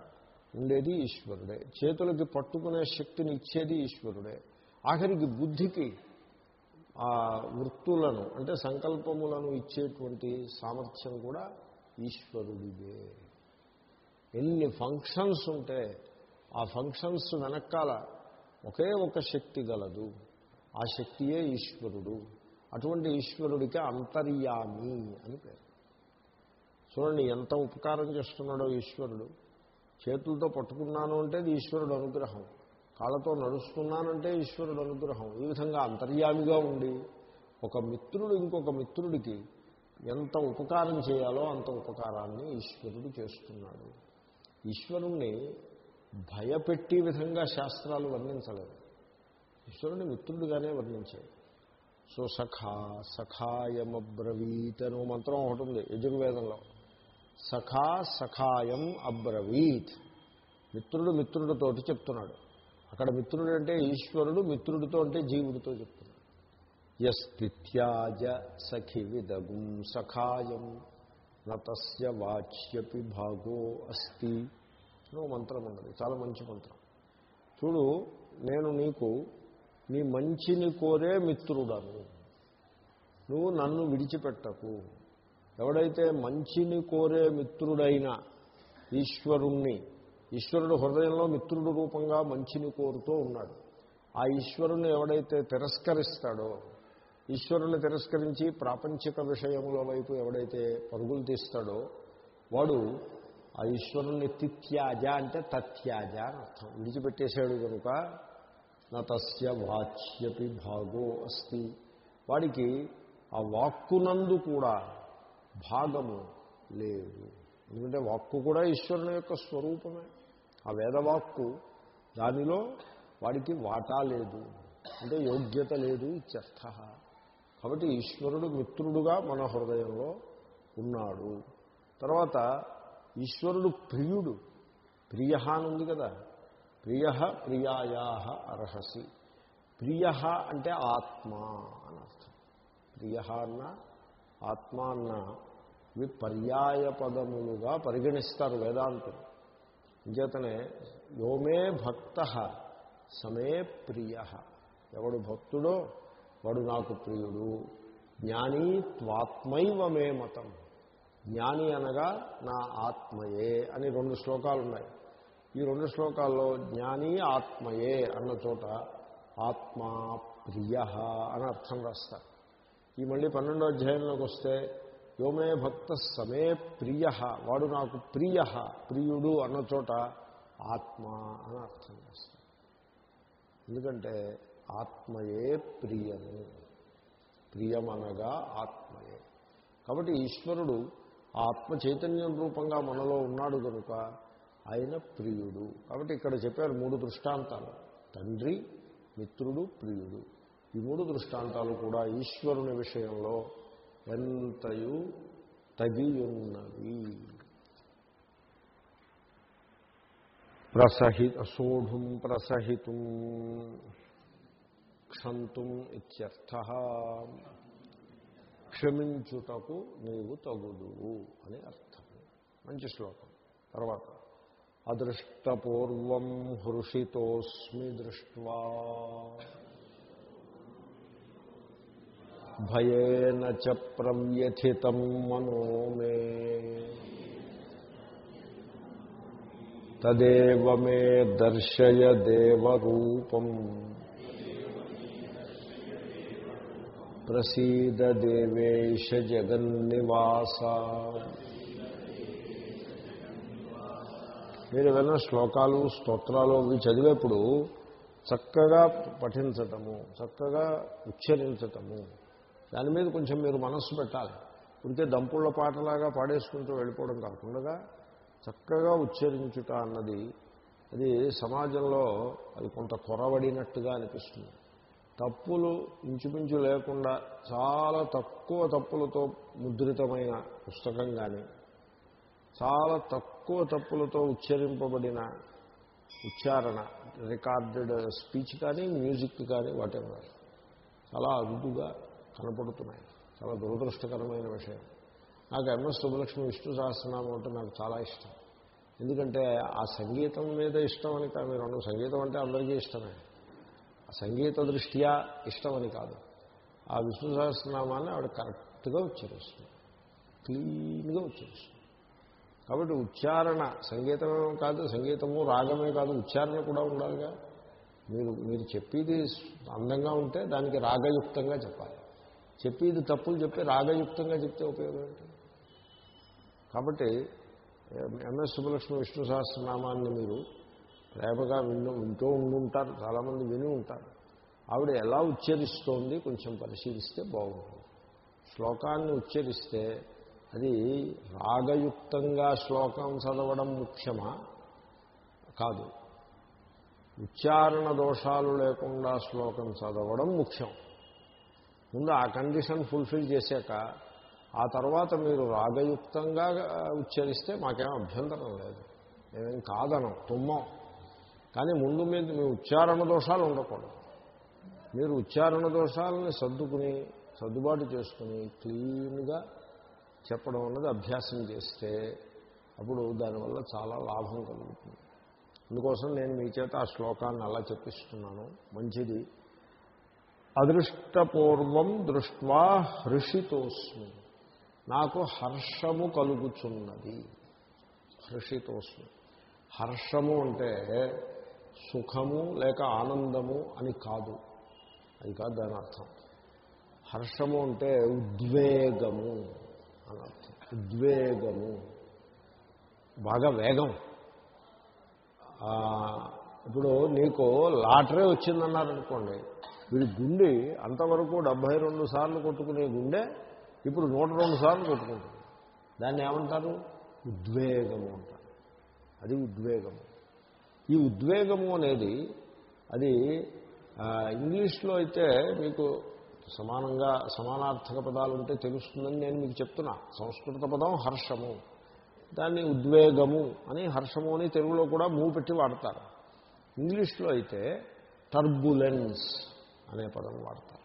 ఉండేది ఈశ్వరుడే. చేతులకి పట్టుకునే శక్తిని ఇచ్చేది ఈశ్వరుడే. ఆఖరికి బుద్ధికి ఆ వృత్తులను అంటే సంకల్పములను ఇచ్చేటువంటి సామర్థ్యం కూడా ఈశ్వరుడిదే. ఎన్ని ఫంక్షన్స్ ఉంటే ఆ ఫంక్షన్స్ వెనకాల ఒకే ఒక శక్తి గలదు. ఆ శక్తియే ఈశ్వరుడు. అటువంటి ఈశ్వరుడికి అంతర్యామి అని పేరు. చూడండి ఎంత ఉపకారం చేస్తున్నాడో ఈశ్వరుడు. చేతులతో పట్టుకున్నాను అంటే అది ఈశ్వరుడు అనుగ్రహం. కాళ్ళతో నడుస్తున్నానంటే ఈశ్వరుడు అనుగ్రహం. ఈ విధంగా అంతర్యామిగా ఉండి ఒక మిత్రుడు ఇంకొక మిత్రుడికి ఎంత ఉపకారం చేయాలో అంత ఉపకారాన్ని ఈశ్వరుడు చేస్తున్నాడు. ఈశ్వరుణ్ణి భయపెట్టి విధంగా శాస్త్రాలు వర్ణించలేదు. ఈశ్వరుని మిత్రుడిగానే వర్ణించాయి. సో సఖా సఖాయమబ్రవీత్ అని మంత్రం ఒకటి ఉంది యజుర్వేదంలో. సఖా సఖాయం అబ్రవీత్. మిత్రుడు మిత్రుడితోటి చెప్తున్నాడు. అక్కడ మిత్రుడు అంటే ఈశ్వరుడు మిత్రుడితో అంటే జీవుడితో చెప్తున్నాడు. యస్తిత్యాజ సఖి విదగుం సఖాయం. నతస్య వాచ్యపి భాగో అస్తి అని మంత్రం ఉన్నది. చాలా మంచి మంత్రం. చూడు నేను నీకు నీ మంచిని కోరే మిత్రుడను. నువ్వు నన్ను విడిచిపెట్టకు. ఎవడైతే మంచిని కోరే మిత్రుడైన ఈశ్వరుణ్ణి ఈశ్వరుడు హృదయంలో మిత్రుడు రూపంగా మంచిని కోరుతూ ఉన్నాడు. ఆ ఈశ్వరుణ్ణి ఎవడైతే తిరస్కరిస్తాడో ఈశ్వరుని తిరస్కరించి ప్రాపంచిక విషయముల వైపు ఎవడైతే పరుగులు తీస్తాడో వాడు ఆ ఈశ్వరుణ్ణి తిత్యాజ అంటే తత్యాజ అని అర్థం. విడిచిపెట్టేశాడు కనుక నా తస్య వాచ్యపి భాగో అస్తి. వాడికి ఆ వాక్కునందు కూడా భాగము లేదు. ఎందుకంటే వాక్కు కూడా ఈశ్వరుని యొక్క స్వరూపమే. ఆ వేదవాక్కు దానిలో వాడికి వాటా లేదు. అంటే యోగ్యత లేదు ఇత్యర్థ. కాబట్టి ఈశ్వరుడు మిత్రుడుగా మన హృదయంలో ఉన్నాడు. తర్వాత ఈశ్వరుడు ప్రియుడు. ప్రియ అని ఉంది కదా. ప్రియ ప్రియాయా అర్హసి. ప్రియ అంటే ఆత్మ అని అర్థం. ప్రియ అన్న ఆత్మ అన్న ఇవి పర్యాయ పదములుగా పరిగణిస్తారు వేదాంతులు. ఇంకేతనే యోమే భక్త సమే ప్రియ. ఎవడు భక్తుడో వాడు నాకు ప్రియుడు. జ్ఞాని త్వాత్మైవ మే మతం. జ్ఞాని అనగా నా ఆత్మయే అని రెండు శ్లోకాలు ఉన్నాయి ఈ రెండు శ్లోకాల్లో జ్ఞాని ఆత్మయే అన్న చోట ఆత్మ ప్రియ అని అర్థం రాస్తారు. ఈ మళ్ళీ పన్నెండో అధ్యాయంలోకి వస్తే యోమే భక్త సమే ప్రియ వాడు నాకు ప్రియ ప్రియుడు అన్న చోట ఆత్మ అని అర్థం చేస్తాడు ఎందుకంటే ఆత్మయే ప్రియము. ప్రియమనగా ఆత్మయే. కాబట్టి ఈశ్వరుడు ఆత్మ చైతన్యం రూపంగా మనలో ఉన్నాడు కనుక ఆయన ప్రియుడు. కాబట్టి ఇక్కడ చెప్పారు మూడు దృష్టాంతాలు. తండ్రి మిత్రుడు ప్రియుడు. ఈ మూడు దృష్టాంతాలు కూడా ఈశ్వరుని విషయంలో ఎంతయు తగియున్నవి. ప్రసహిత సోఢుం ప్రసహితుం. క్షంతుం ఇత్యర్థ. క్షమించుటకు నీవు తగుదు అని అర్థం. మంచి శ్లోకం. తర్వాత అదృష్టపూర్వం హృషితోస్మి దృష్ట్వా. భయేన చ ప్రవ్యథితం మనో మే. తదేవ మే దర్శయ దేవరూపం. ప్రసీద దేవేశ జగన్నివాస. మీరు ఏమైనా శ్లోకాలు స్తోత్రాలు అవి చదివేప్పుడు చక్కగా పఠించటము చక్కగా ఉచ్చరించటము దాని మీద కొంచెం మీరు మనస్సు పెట్టాలి. ఉంటే దంపుళ్ళ పాటలాగా పాడేసుకుంటూ వెళ్ళిపోవడం కాకుండా చక్కగా ఉచ్చరించుట అన్నది అది సమాజంలో అది కొంత కొరవడినట్టుగా అనిపిస్తుంది. తప్పులు ఇంచుమించు లేకుండా చాలా తక్కువ తప్పులతో ముద్రితమైన పుస్తకం కానీ చాలా తక్కువ తప్పులతో ఉచ్చరింపబడిన ఉచ్చారణ రికార్డెడ్ స్పీచ్ కానీ మ్యూజిక్ కానీ వాటెవర్ చాలా అరుదుగా కనపడుతున్నాయి. చాలా దురదృష్టకరమైన విషయం. నాకు ఎంఎస్ సుబ్బలక్ష్మి విష్ణు సహస్రనామం అంటే నాకు చాలా ఇష్టం. ఎందుకంటే ఆ సంగీతం మీద ఇష్టం అని కానీ మీరు సంగీతం అంటే అందరికీ ఇష్టమే. సంగీత దృష్ట్యా ఇష్టమని కాదు. ఆ విష్ణు సహస్రనామాన్ని ఆవిడ కరెక్ట్గా ఉచ్చరిస్తుంది. క్లీన్గా ఉచ్చరిస్తుంది. కాబట్టి ఉచ్చారణ సంగీతం కాదు సంగీతము రాగమే కాదు ఉచ్చారణ కూడా ఉండాలిగా. మీరు మీరు చెప్పేది అందంగా ఉంటే దానికి రాగయుక్తంగా చెప్పాలి. చెప్పేది తప్పులు చెప్పి రాగయుక్తంగా చెప్తే ఉపయోగం ఏంటి? కాబట్టి ఎంఎస్ సుబ్బలక్ష్మి విష్ణు సహస్రనామాన్ని మీరు ప్రేమగా విన్ను వింటూ ఉండుంటారు చాలామంది విని ఉంటారు. ఆవిడ ఎలా ఉచ్చరిస్తోంది కొంచెం పరిశీలిస్తే బాగుంటుంది. శ్లోకాన్ని ఉచ్చరిస్తే అది రాగయుక్తంగా శ్లోకం చదవడం ముఖ్యమా? కాదు. ఉచ్చారణ దోషాలు లేకుండా శ్లోకం చదవడం ముఖ్యం. ముందు ఆ కండిషన్ ఫుల్ఫిల్ చేశాక ఆ తర్వాత మీరు రాగయుక్తంగా ఉచ్చరిస్తే మాకేం అభ్యంతరం లేదు. మేమేం కాదనం తుమ్మం. కానీ ముందు మీద మీ ఉచ్చారణ దోషాలు ఉండకూడదు. మీరు ఉచ్చారణ దోషాలని సర్దుకుని సర్దుబాటు చేసుకుని క్లీన్గా చెప్పడం అన్నది అభ్యాసం చేస్తే అప్పుడు దానివల్ల చాలా లాభం కలుగుతుంది. అందుకోసం నేను మీ చేత ఆ శ్లోకాన్ని అలా చెప్పిస్తున్నాను. మంచిది. అదృష్టపూర్వం దృష్ట్వా హృషితోస్మి. నాకు హర్షము కలుగుచున్నది. హర్షితోస్మి. హర్షము అంటే సుఖము లేక ఆనందము అని కాదు. అది కాదు దాని అర్థం. హర్షము అంటే ఉద్వేగము అని అర్థం. ఉద్వేగము. బాగా వేగం. ఇప్పుడు నీకు లాటరీ వచ్చిందన్నారనుకోండి వీడి గుండె అంతవరకు డెబ్భై రెండు సార్లు కొట్టుకునే గుండె ఇప్పుడు నూట రెండు సార్లు కొట్టుకుంటుంది. దాన్ని ఏమంటారు? ఉద్వేగము అంటారు. అది ఉద్వేగము. ఈ ఉద్వేగము అనేది అది ఇంగ్లీష్లో అయితే మీకు సమానంగా సమానార్థక పదాలు ఉంటే తెలుస్తుందని నేను మీకు చెప్తున్నా. సంస్కృత పదం హర్షము. దాన్ని ఉద్వేగము అని హర్షము అని తెలుగులో కూడా మూవ్ పెట్టి వాడతారు. ఇంగ్లీష్లో అయితే టర్బులెన్స్ అనే పదం వాడతారు.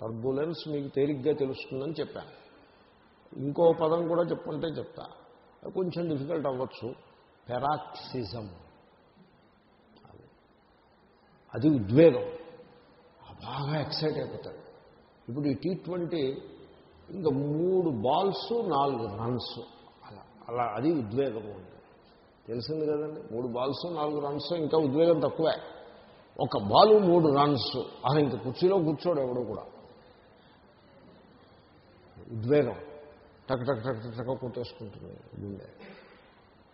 టర్బులెన్స్ మీకు తేలిగ్గా తెలుస్తుందని చెప్పాను. ఇంకో పదం కూడా చెప్పుంటే చెప్తా. కొంచెం డిఫికల్ట్ అవ్వచ్చు. పెరాక్సిజం. అది ఉద్వేగం. బాగా ఎక్సైట్ అయిపోతాడు. ఇప్పుడు ఈ టీ ట్వంటీ ఇంకా మూడు బాల్స్ నాలుగు రన్స్ అలా అలా అది ఉద్వేగము ఉంది. తెలిసింది కదండి? మూడు బాల్స్ నాలుగు రన్స్ ఇంకా ఉద్వేగం తక్కువే. ఒక బాలు మూడు రన్స్ అలా ఇంక కుర్చీలో కూర్చోడు ఎవడు కూడా. ఉద్వేగం. టక్ టక్ టక్ టక్ టక్ కొట్టేసుకుంటుంది. గుండె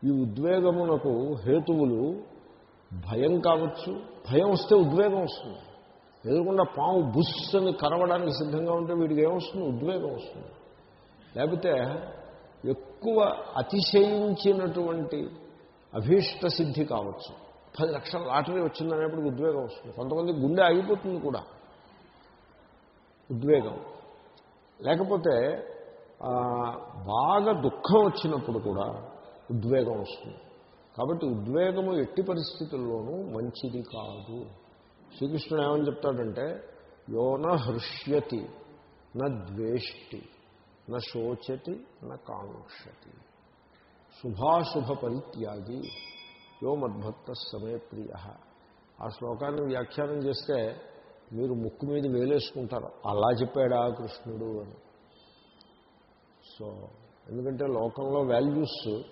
ఈ ఉద్వేగమునకు హేతువులు భయం కావచ్చు భయం వస్తే ఉద్వేగం వస్తుంది. ఎదురకుండా పాము బుస్ అని కరవడానికి సిద్ధంగా ఉంటే వీడికి ఏమొస్తుంది ఉద్వేగం వస్తుంది. లేకపోతే ఎక్కువ అతిశయించినటువంటి అభీష్ట సిద్ధి కావచ్చు. పది లక్షల లాటరీ వచ్చిందనేప్పుడు ఉద్వేగం వస్తుంది. కొంతమంది గుండె ఆగిపోతుంది కూడా. ఉద్వేగం. లేకపోతే బాగా దుఃఖం వచ్చినప్పుడు కూడా ఉద్వేగం వస్తుంది. కాబట్టి ఉద్వేగము ఎట్టి పరిస్థితుల్లోనూ మంచిది కాదు. శ్రీకృష్ణుడు ఏమని చెప్తాడంటే యోన హృష్యతి న ద్వేష్టి న శోచతి న కాంక్షతి. శుభాశుభ పరిత్యాగి యో మద్భక్త సమే ప్రియ. ఆ శ్లోకాన్ని వ్యాఖ్యానం చేస్తే మీరు ముక్కు మీద వేలేసుకుంటారు. అలా చెప్పాడా కృష్ణుడు అని. సో ఎందుకంటే లోకంలో వాల్యూస్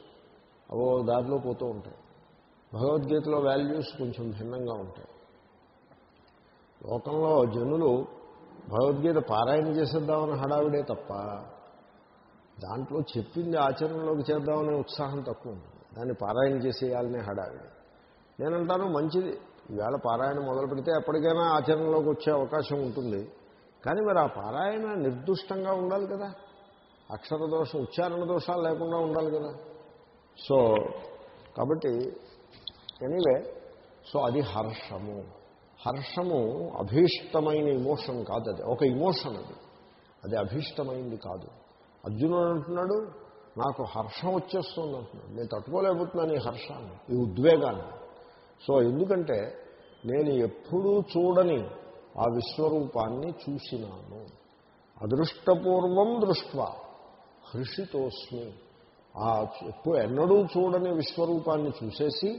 అవో దారిలో పోతూ ఉంటాయి. భగవద్గీతలో వాల్యూస్ కొంచెం భిన్నంగా ఉంటాయి. లోకంలో జనులు భగవద్గీత పారాయణ చేసేద్దామని హడావిడే తప్ప దాంట్లో చెప్పింది ఆచరణలోకి చేద్దామనే ఉత్సాహం తక్కువ ఉంటుంది. దాన్ని పారాయణ చేసేయాలనే హడావిడి. నేనంటాను మంచిది. ఈవేళ పారాయణ మొదలు పెడితే ఎప్పటికైనా ఆచరణలోకి వచ్చే అవకాశం ఉంటుంది. కానీ మరి ఆ పారాయణ నిర్దుష్టంగా ఉండాలి కదా. అక్షర దోషం ఉచ్చారణ దోషాలు లేకుండా ఉండాలి కదా. సో కాబట్టి ఎనీవే సో అది హర్షము. హర్షము అభీష్టమైన ఇమోషన్ కాదు అది. ఒక ఇమోషన్ అది. అది అభీష్టమైంది కాదు. అర్జునుడు అంటున్నాడు నాకు హర్షం వచ్చేస్తుంది అంటున్నాడు. నేను తట్టుకోలేకపోతున్నాను ఈ హర్షాన్ని ఈ ఉద్వేగాన్ని. సో ఎందుకంటే నేను ఎప్పుడూ చూడని ఆ విశ్వరూపాన్ని చూసినాను. అదృష్టపూర్వం దృష్ట్వా హృషితోస్మి ఆ ఎప్పుడు ఎన్నడూ చూడని విశ్వరూపాన్ని చూసేసి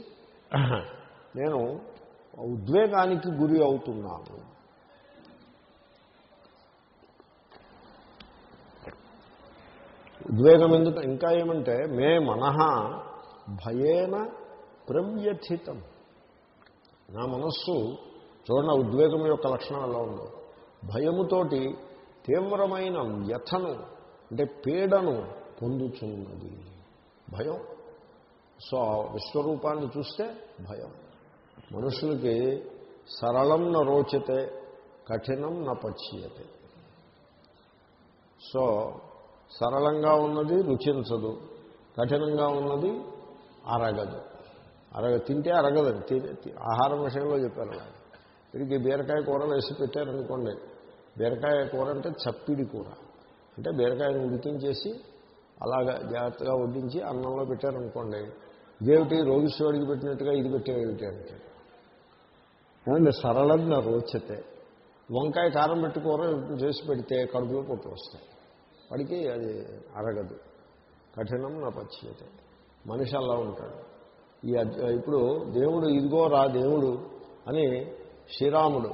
నేను ఉద్వేగానికి గురి అవుతున్నాను. ఉద్వేగం ఎందుకు? ఇంకా ఏమంటే మే మనహ భయేన ప్రవ్యథితం. నా మనస్సు చూడండి ఉద్వేగం యొక్క లక్షణం ఎలా ఉందో. భయముతోటి తీవ్రమైన వ్యథను అంటే పీడను పొందుచున్నది. భయం. సో ఆ విశ్వరూపాన్ని చూస్తే భయం. మనుషులకి సరళం న రోచతే కఠినం న పచ్యతే. సో సరళంగా ఉన్నది రుచించదు కఠినంగా ఉన్నది అరగదు. అరగ తింటే అరగదని తినే- ఆహారం విషయంలో చెప్పారు అలా వీరికి బీరకాయ కూరలు వేసి పెట్టారనుకోండి బీరకాయ కూర అంటే చప్పిడి కూర. అంటే బీరకాయను ఉడికించేసి అలాగా జాగ్రత్తగా వడ్డించి అన్నంలో పెట్టారనుకోండి ఇదేమిటి రోగిశ్వరుడికి పెట్టినట్టుగా ఇది పెట్టేవిటి అంటే? ఏమండి సరళంగా రోచతే. వంకాయ కారం పెట్టి కూర చేసి పెడితే కడుపులో పొట్టు వస్తాయి. వాడికి అది అరగదు. కఠినం నా పచ్యతే. మనిషి అలా ఉంటాడు. ఈ ఇప్పుడు దేవుడు ఇదిగో రా దేవుడు అని శ్రీరాముడు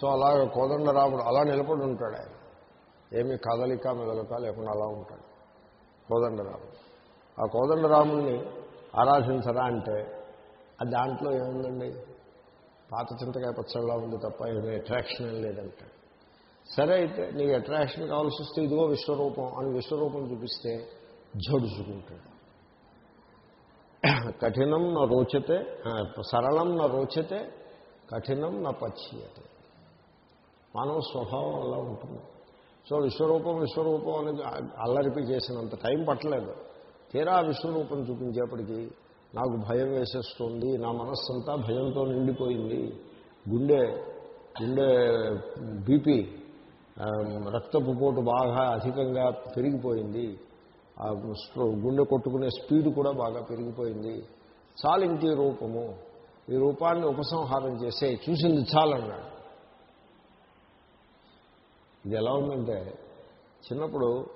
సో అలాగ కోదండరాముడు అలా నిలబడి ఉంటాడు ఆయన. ఏమి కదలిక మెదలక లేకుండా అలా ఉంటాడు. కోదండరాముడు. ఆ కోదండరాముడిని ఆరాధించరా అంటే ఆ దాంట్లో ఏముందండి? పాత చింతకాయ పచ్చడిలా ఉంది తప్ప ఏమీ అట్రాక్షన్ ఏం లేదంటే. సరే అయితే నీకు అట్రాక్షన్ కావాల్సి వస్తే ఇదిగో విశ్వరూపం అని విశ్వరూపం చూపిస్తే జడుచుకుంటాడు కఠినం నా రోచతే సరళం నా రోచతే కఠినం నా పచ్చియతే మానవ స్వభావం అలా ఉంటుంది. సో విశ్వరూపం విశ్వరూపం అని అల్లరిపి చేసినంత టైం పట్టలేదు. తీరా విశ్వరూపం చూపించేప్పటికీ నాకు భయం వేసేస్తుంది నా మనస్సంతా భయంతో నిండిపోయింది. గుండె గుండె బీపీ రక్తపు పోటు బాగా అధికంగా పెరిగిపోయింది. ఆ గుండె కొట్టుకునే స్పీడ్ కూడా బాగా పెరిగిపోయింది. చాలు ఇంక రూపము. ఈ రూపాన్ని ఉపసంహారం చేసే చూసింది చాలన్నాడు. ఇది ఎలా ఉందంటే చిన్నప్పుడు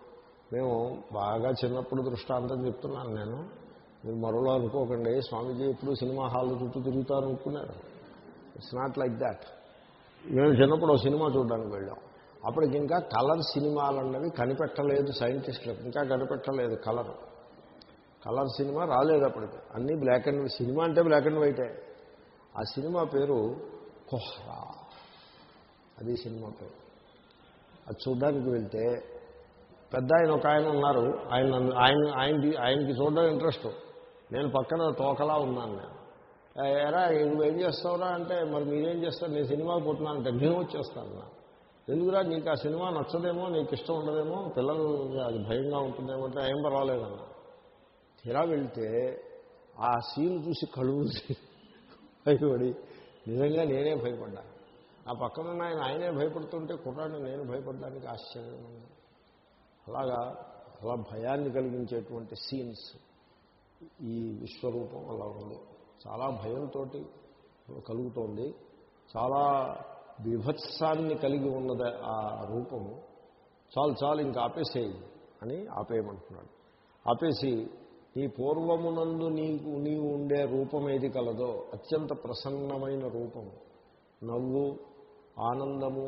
మేము బాగా చిన్నప్పుడు దృష్టాంతం చెప్తున్నాను నేను. మీరు మరోలో అనుకోకండి స్వామీజీ ఎప్పుడు సినిమా హాల్ చుట్టూ తిరుగుతారు అనుకున్నారు. ఇట్స్ నాట్ లైక్ దాట్ మేము చిన్నప్పుడు ఒక సినిమా చూడడానికి వెళ్ళాం. అప్పటికి ఇంకా కలర్ సినిమాలు అన్నవి కనిపెట్టలేదు సైంటిస్టులకు ఇంకా కనిపెట్టలేదు కలర్. కలర్ సినిమా రాలేదు అప్పటికి. అన్నీ బ్లాక్ అండ్ సినిమా అంటే బ్లాక్ అండ్ వైటే ఆ సినిమా పేరు కొహ్రా. అది సినిమా పేరు. అది చూడడానికి వెళ్తే పెద్ద ఆయన ఒక ఆయన ఉన్నారు. ఆయన ఆయన ఆయనకి ఆయనకి చూడడం ఇంట్రెస్ట్ నేను పక్కన తోకలా ఉన్నాను నేను. ఎరా నువ్వు ఏం చేస్తావురా అంటే మరి మీరేం చేస్తారు? నేను సినిమాకి పోతున్నాను అంటే నేను వచ్చేస్తాను నా ఎందుకురా? నీకు ఆ సినిమా నచ్చదేమో నీకు ఇష్టం ఉండదేమో పిల్లలు అది భయంగా ఉంటుందేమో అంటే ఏం పర్వాలేదన్న తీరా వెళ్తే ఆ సీన్ చూసి కడుగు భయపడి నిజంగా నేనే భయపడ్డా. ఆ పక్కన ఉన్న ఆయన ఆయనే భయపడుతుంటే కుర్రాడిని నేను భయపడడానికి ఆశ్చర్యం అలాగా అలా భయాన్ని కలిగించేటువంటి సీన్స్ ఈ విశ్వరూపం అలా ఉంది. చాలా భయంతో కలుగుతోంది. చాలా బీభత్సాన్ని కలిగి ఉన్నది ఆ రూపము చాలు చాలు ఇంకా ఆపేసేయి అని ఆపేయమంటున్నాడు. ఆపేసి నీ పూర్వమునందు నీకు నీవు ఉండే రూపం ఏది కలదో అత్యంత ప్రసన్నమైన రూపము నవ్వు ఆనందము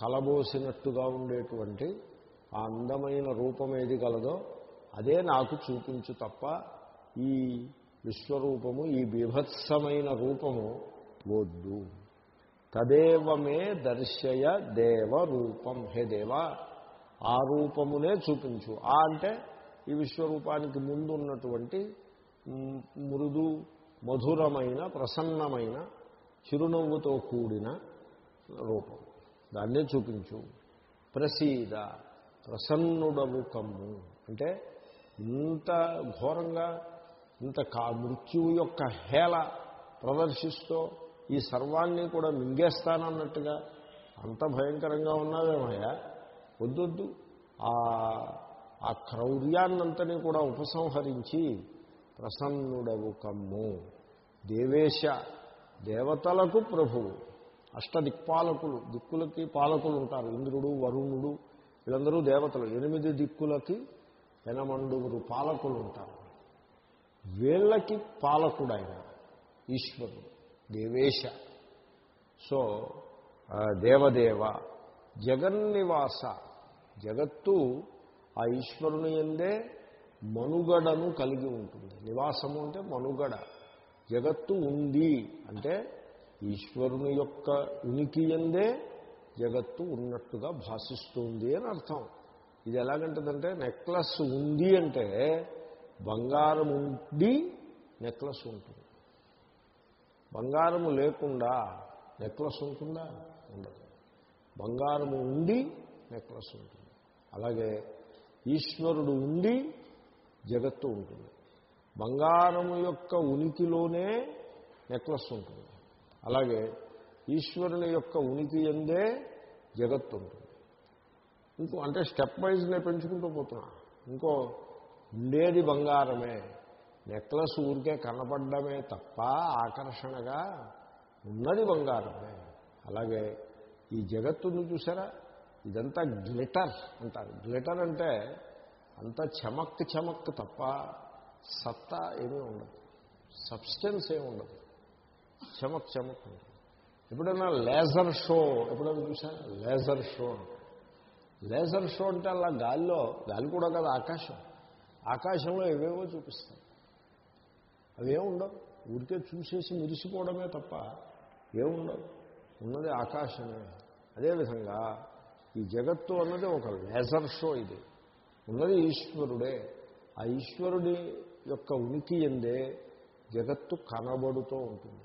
కలబోసినట్టుగా ఉండేటువంటి ఆ అందమైన రూపం ఏది కలదో అదే నాకు చూపించు తప్ప ఈ విశ్వరూపము ఈ బీభత్సమైన రూపము వద్దు. తదేవమే దర్శయ దేవ రూపం హే దేవా ఆ రూపమునే చూపించు. ఆ అంటే ఈ విశ్వరూపానికి ముందు ఉన్నటువంటి మృదు మధురమైన ప్రసన్నమైన చిరునవ్వుతో కూడిన రూపం. దాన్నే చూపించు. ప్రసీద ప్రసన్నుడవు కమ్ము. అంటే ఇంత ఘోరంగా ఇంత కా మృత్యువు యొక్క హేళ ప్రదర్శిస్తూ ఈ సర్వాన్ని కూడా మింగేస్తానన్నట్టుగా అంత భయంకరంగా ఉన్నావేమయ్యా? వద్దొద్దు. ఆ ఆ క్రౌర్యాన్నంతని కూడా ఉపసంహరించి ప్రసన్నుడవు కమ్ము. దేవేశ దేవతలకు ప్రభువు. అష్టదిక్పాలకులు దిక్కులకి పాలకులు ఉంటారు. ఇంద్రుడు వరుణుడు వీళ్ళందరూ దేవతలు. ఎనిమిది దిక్కులకి ఎనమండుగురు పాలకులు ఉంటారు. వీళ్ళకి పాలకుడైన ఈశ్వరుడు దేవేశ. సో దేవదేవ జగన్నివాస. జగత్తు ఆ ఈశ్వరుని ఎందే మనుగడను కలిగి ఉంటుంది. నివాసము అంటే మనుగడ. జగత్తు ఉంది అంటే ఈశ్వరుని యొక్క ఉనికి ఎందే జగత్తు ఉన్నట్టుగా భాషిస్తుంది అని అర్థం. ఇది ఎలాగంటదంటే నెక్లెస్ ఉంది అంటే బంగారం ఉండి నెక్లెస్ ఉంటుంది. బంగారము లేకుండా నెక్లెస్ ఉంటుందా? ఉండదు. బంగారము ఉండి నెక్లెస్ ఉంటుంది. అలాగే ఈశ్వరుడు ఉండి జగత్తు ఉంటుంది. బంగారము యొక్క ఉనికిలోనే నెక్లెస్ ఉంటుంది. అలాగే ఈశ్వరుని యొక్క ఉనికి ఎందే జగత్తు ఉంటుంది ఇంకో అంటే స్టెప్ వైజ్ నేను పెంచుకుంటూ పోతున్నా. ఇంకో ఉండేది బంగారమే. నెక్లెస్ ఊరికే కనపడమే తప్ప ఆకర్షణగా ఉన్నది బంగారమే. అలాగే ఈ జగత్తును చూసారా? ఇదంతా గ్లిటర్ అంటారు. గ్లిటర్ అంటే అంతా చమక్ చమక్ తప్ప సత్తా ఏమీ ఉండదు. సబ్స్టెన్స్ ఏమి ఉండదు. చమక్ చమక్ ఎప్పుడైనా లేజర్ షో ఎప్పుడైనా చూసా లేజర్ షో లేజర్ షో అంటే అలా గాలిలో గాలి కూడా కదా ఆకాశం. ఆకాశంలో ఏవేవో చూపిస్తాయి. అవేముండవు. ఊరికే చూసేసి మురిసిపోవడమే తప్ప ఏముండదు ఉన్నది ఆకాశమే. అదేవిధంగా ఈ జగత్తు అన్నది ఒక లేజర్ షో ఇది. ఉన్నది ఈశ్వరుడే. ఆ ఈశ్వరుడి యొక్క ఉనికి ఎందే జగత్తు కనబడుతూ ఉంటుంది.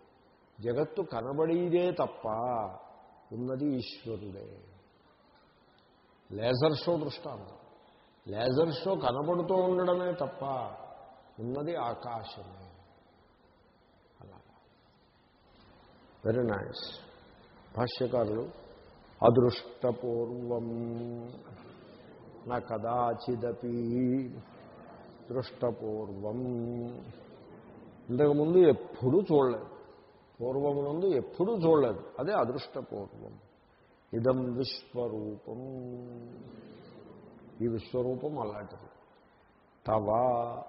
జగత్తు కనబడేదే తప్ప ఉన్నది ఈశ్వరుడే. లేజర్ షో దృష్టాంతం. లేజర్ షో కనబడుతూ ఉండడమే తప్ప ఉన్నది ఆకాశమే. అలా. వెరీ నైస్ భాష్యకారులు అదృష్టపూర్వం నా కదాచిదపి దృష్టపూర్వం. ఇంతకుముందు ఎప్పుడూ చూడలేదు. పూర్వమునందు ఎప్పుడూ చూడలేదు. అదే అదృష్టపూర్వం. ఇదం విశ్వరూపం. ఈ విశ్వరూపం అలాంటిది. తవా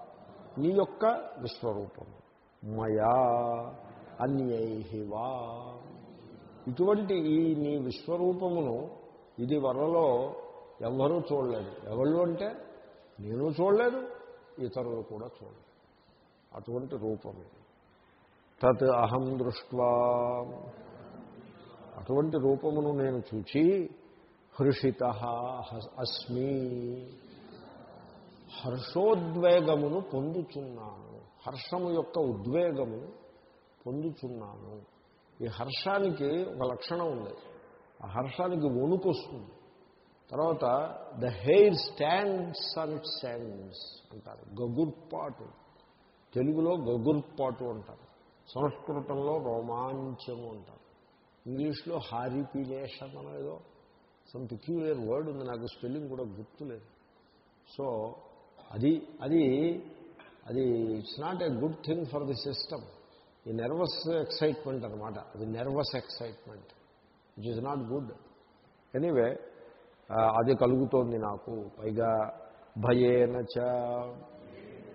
నీ యొక్క విశ్వరూపం. మయా అన్యైహివా ఇటువంటి ఈ నీ విశ్వరూపమును ఇది వరలో ఎవరూ చూడలేదు. ఎవళ్ళు అంటే నేను చూడలేదు ఇతరులు కూడా చూడలేదు. అటువంటి రూపం ఇది తత్ అహం దృష్ట్వా. అటువంటి రూపమును నేను చూచి హృషిత అస్మి. హర్షోద్వేగమును పొందుచున్నాను. హర్షము యొక్క ఉద్వేగము పొందుచున్నాను. ఈ హర్షానికి ఒక లక్షణం ఉంది. ఆ హర్షానికి వణుకు వస్తుంది. తర్వాత the hair stands and it stands అంటారు. గగుర్పాటు. తెలుగులో గగుర్పాటు అంటారు. సంస్కృతంలో రోమాంచము అంటారు. ఇంగ్లీష్లో హారిపిలేషన్ అనేదో సమ్ పిక్యులర్ వర్డ్ ఉంది నాకు స్పెల్లింగ్ కూడా గుర్తులేదు. సో అది అది అది it's not a good thing for the system ఈ నెర్వస్ ఎక్సైట్మెంట్ అనమాట అది nervous excitement it is not good anyway అది కలుగుతోంది నాకు. పైగా భయేన చ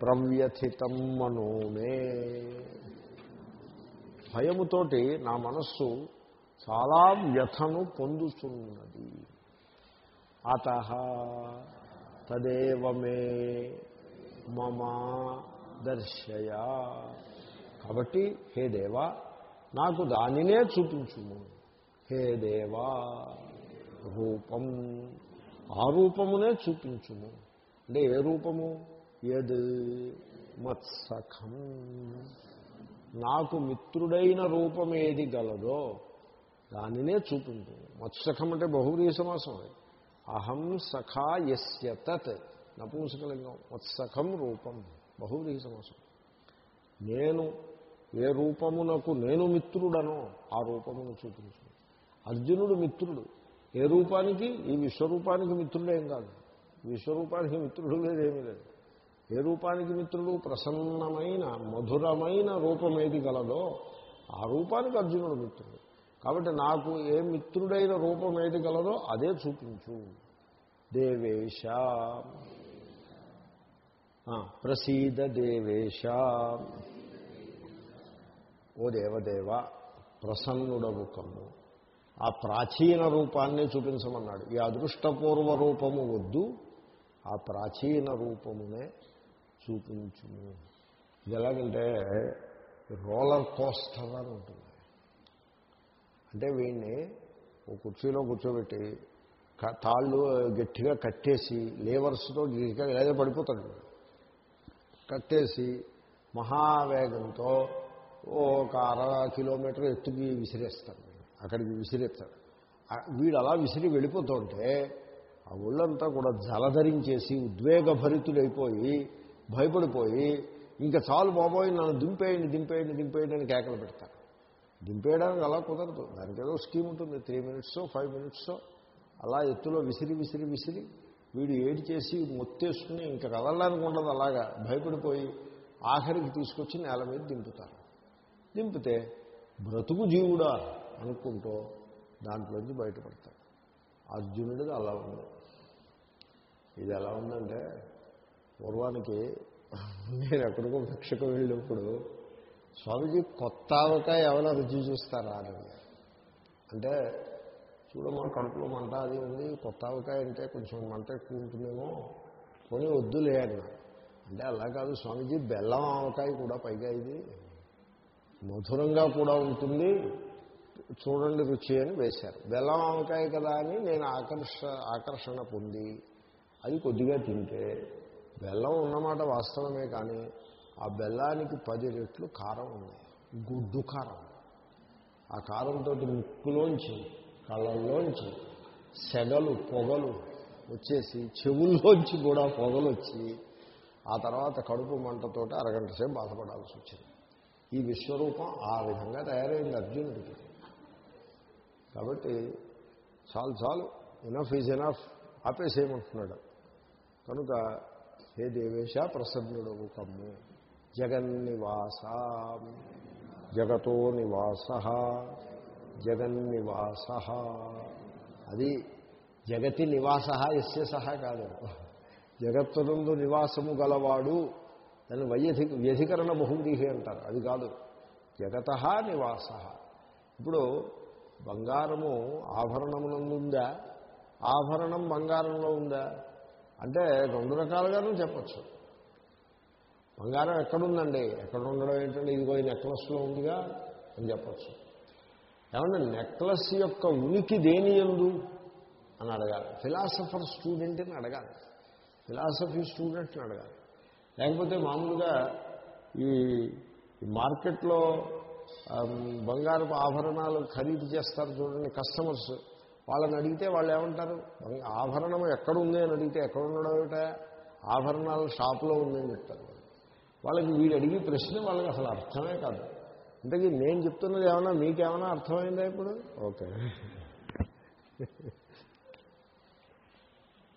ప్రవ్యథితం మనోమే. భయముతోటి నా మనస్సు చాలా వ్యథను పొందుతున్నది అత తదేవమే మమా మమ దర్శయ. కాబట్టి హే దేవా నాకు దానినే చూపించుము. హే దేవా రూపం ఆ రూపమునే చూపించుము. అంటే ఏ రూపము? యద్ మత్సఖం. నాకు మిత్రుడైన రూపం ఏది గలదో దానినే చూపించు. మత్సఖం అంటే బహువ్రీ సమాసం అది. అహం సఖా ఎస్య తత్. నపూంసకలింగం. మత్సఖం రూపం. బహువ్రీహ సమాసం నేను ఏ రూపమునకు నేను మిత్రుడనో ఆ రూపమును చూపించు. అర్జునుడు మిత్రుడు. ఏ రూపానికి? ఈ విశ్వరూపానికి మిత్రుడేం కాదు. విశ్వరూపానికి మిత్రుడు లేదేమీ లేదు. ఏ రూపానికి మిత్రుడు ప్రసన్నమైన మధురమైన రూపం ఏది గలదో ఆ రూపానికి అర్జునుడు మిత్రుడు. కాబట్టి నాకు ఏ మిత్రుడైన రూపం ఏది గలదో అదే చూపించు. దేవేశ. ప్రసీద దేవేశ. ఓ దేవదేవ ప్రసన్నుడవు కమ్ము ఆ ప్రాచీన రూపాన్ని చూపించమన్నాడు. ఈ అదృష్టపూర్వ రూపము వద్దు ఆ ప్రాచీన రూపమునే చూపించుము. ఇది ఎలాగంటే రోలర్ కోస్టర్ అని ఉంటుంది. అంటే వీడిని ఓ కుర్చీలో కూర్చోబెట్టి తాళ్ళు గట్టిగా కట్టేసి లేవర్స్తో గట్టిగా లేదా పడిపోతాడు. కట్టేసి మహావేగంతో ఒక అర కిలోమీటర్ ఎత్తుకి విసిరేస్తాడు అక్కడికి విసిరేస్తాడు. వీడు అలా విసిరి వెళ్ళిపోతుంటే ఆ ఒళ్ళంతా కూడా జలధరించేసి ఉద్వేగభరితుడైపోయి భయపడిపోయి ఇంకా చాలు బాబోయ్ నన్ను దింపేయండి దింపేయండి దింపేయండి అని కేకలు పెడతారు. దింపేయడానికి అలా కుదరదు. దానికి ఏదో స్కీమ్ ఉంటుంది. త్రీ మినిట్స్ ఫైవ్ మినిట్స్ అలా ఎత్తులో విసిరి విసిరి విసిరి వీడు ఏడి చేసి మొత్తేసుకుని ఇంకా కదలడానికి ఉండదు అలాగా. భయపడిపోయి ఆఖరికి తీసుకొచ్చి నేల మీద దింపుతారు. దింపితే బ్రతుకు జీవుడా అనుకుంటూ దాంట్లోంచి బయటపడతాడు అర్జునుడిది అలా ఉంది. ఇది ఎలా ఉందంటే పూర్వానికి నేను ఎక్కడికో భిక్షకు వెళ్ళినప్పుడు స్వామిజీ కొత్త ఆవకాయ ఏమైనా రుచి చూస్తారా అని అంటే చూడమ్మా కడుపులో మంట అది ఉంది కొత్త ఆవకాయ అంటే కొంచెం మంట ఎక్కువ ఉంటుందేమో కొని వద్దులే అన్నా అంటే అలా కాదు స్వామీజీ బెల్లం ఆవకాయ కూడా పైగా ఇది మధురంగా కూడా ఉంటుంది చూడండి రుచి అని వేశారు. బెల్లం ఆవకాయ కదా అని నేను ఆకర్ష ఆకర్షణ పొంది అది కొద్దిగా తింటే బెల్లం ఉన్నమాట వాస్తవమే కానీ ఆ బెల్లానికి పది రెట్లు కారం ఉంది గుడ్డు కారం. ఆ కారంతో ముక్కులోంచి కళ్ళల్లోంచి సెగలు పొగలు వచ్చేసి చెవుల్లోంచి కూడా పొగలు వచ్చి ఆ తర్వాత కడుపు మంటతోటి అరగంట సేపు బాధపడాల్సి వచ్చింది. ఈ విశ్వరూపం ఆ విధంగా తయారైంది అర్జునుడికి. కాబట్టి చాలు చాలు. ఇనఫ్ ఈజ్ ఎనఫ్ ఆపేసేయమంటున్నాడు. కనుక హే దేవేశ ప్రసన్నుడు కమ్ము. జగన్నివాస జగతో నివాస. జగన్నివాస అది జగతి నివాస ఎస్య సహా కాదు. జగత్తునందు నివాసము గలవాడు దాన్ని వైయధి వ్యధికరణ బహువ్రీహి అంటారు. అది కాదు. జగత నివాస. ఇప్పుడు బంగారము ఆభరణమునందు ఉందా ఆభరణం బంగారంలో ఉందా? అంటే రెండు రకాలుగాను చెప్పచ్చు. బంగారం ఎక్కడుందండి? ఎక్కడ ఉండడం ఏంటంటే ఇదిగో ఈ నెక్లెస్లో ఉందిగా అని చెప్పచ్చు. ఏమన్నా నెక్లెస్ యొక్క ఉనికి దేని ఎందు? అని అడగాలి. ఫిలాసఫర్ స్టూడెంట్ని అడగాలి. ఫిలాసఫీ స్టూడెంట్ని అడగాలి. లేకపోతే మామూలుగా ఈ మార్కెట్లో బంగారపు ఆభరణాలు ఖరీదు చేస్తారు చూడండి కస్టమర్స్. వాళ్ళని అడిగితే వాళ్ళు ఏమంటారు? ఆభరణం ఎక్కడుంది? అని అడిగితే ఎక్కడ ఉండడం ఆభరణాలు షాపులో ఉందని చెప్తారు వాళ్ళకి వీడు అడిగి ప్రశ్న వాళ్ళకి అసలు అర్థమే కాదు. ఇంతకీ నేను చెప్తున్నది ఏమన్నా మీకేమన్నా అర్థమైందా ఇప్పుడు? ఓకే.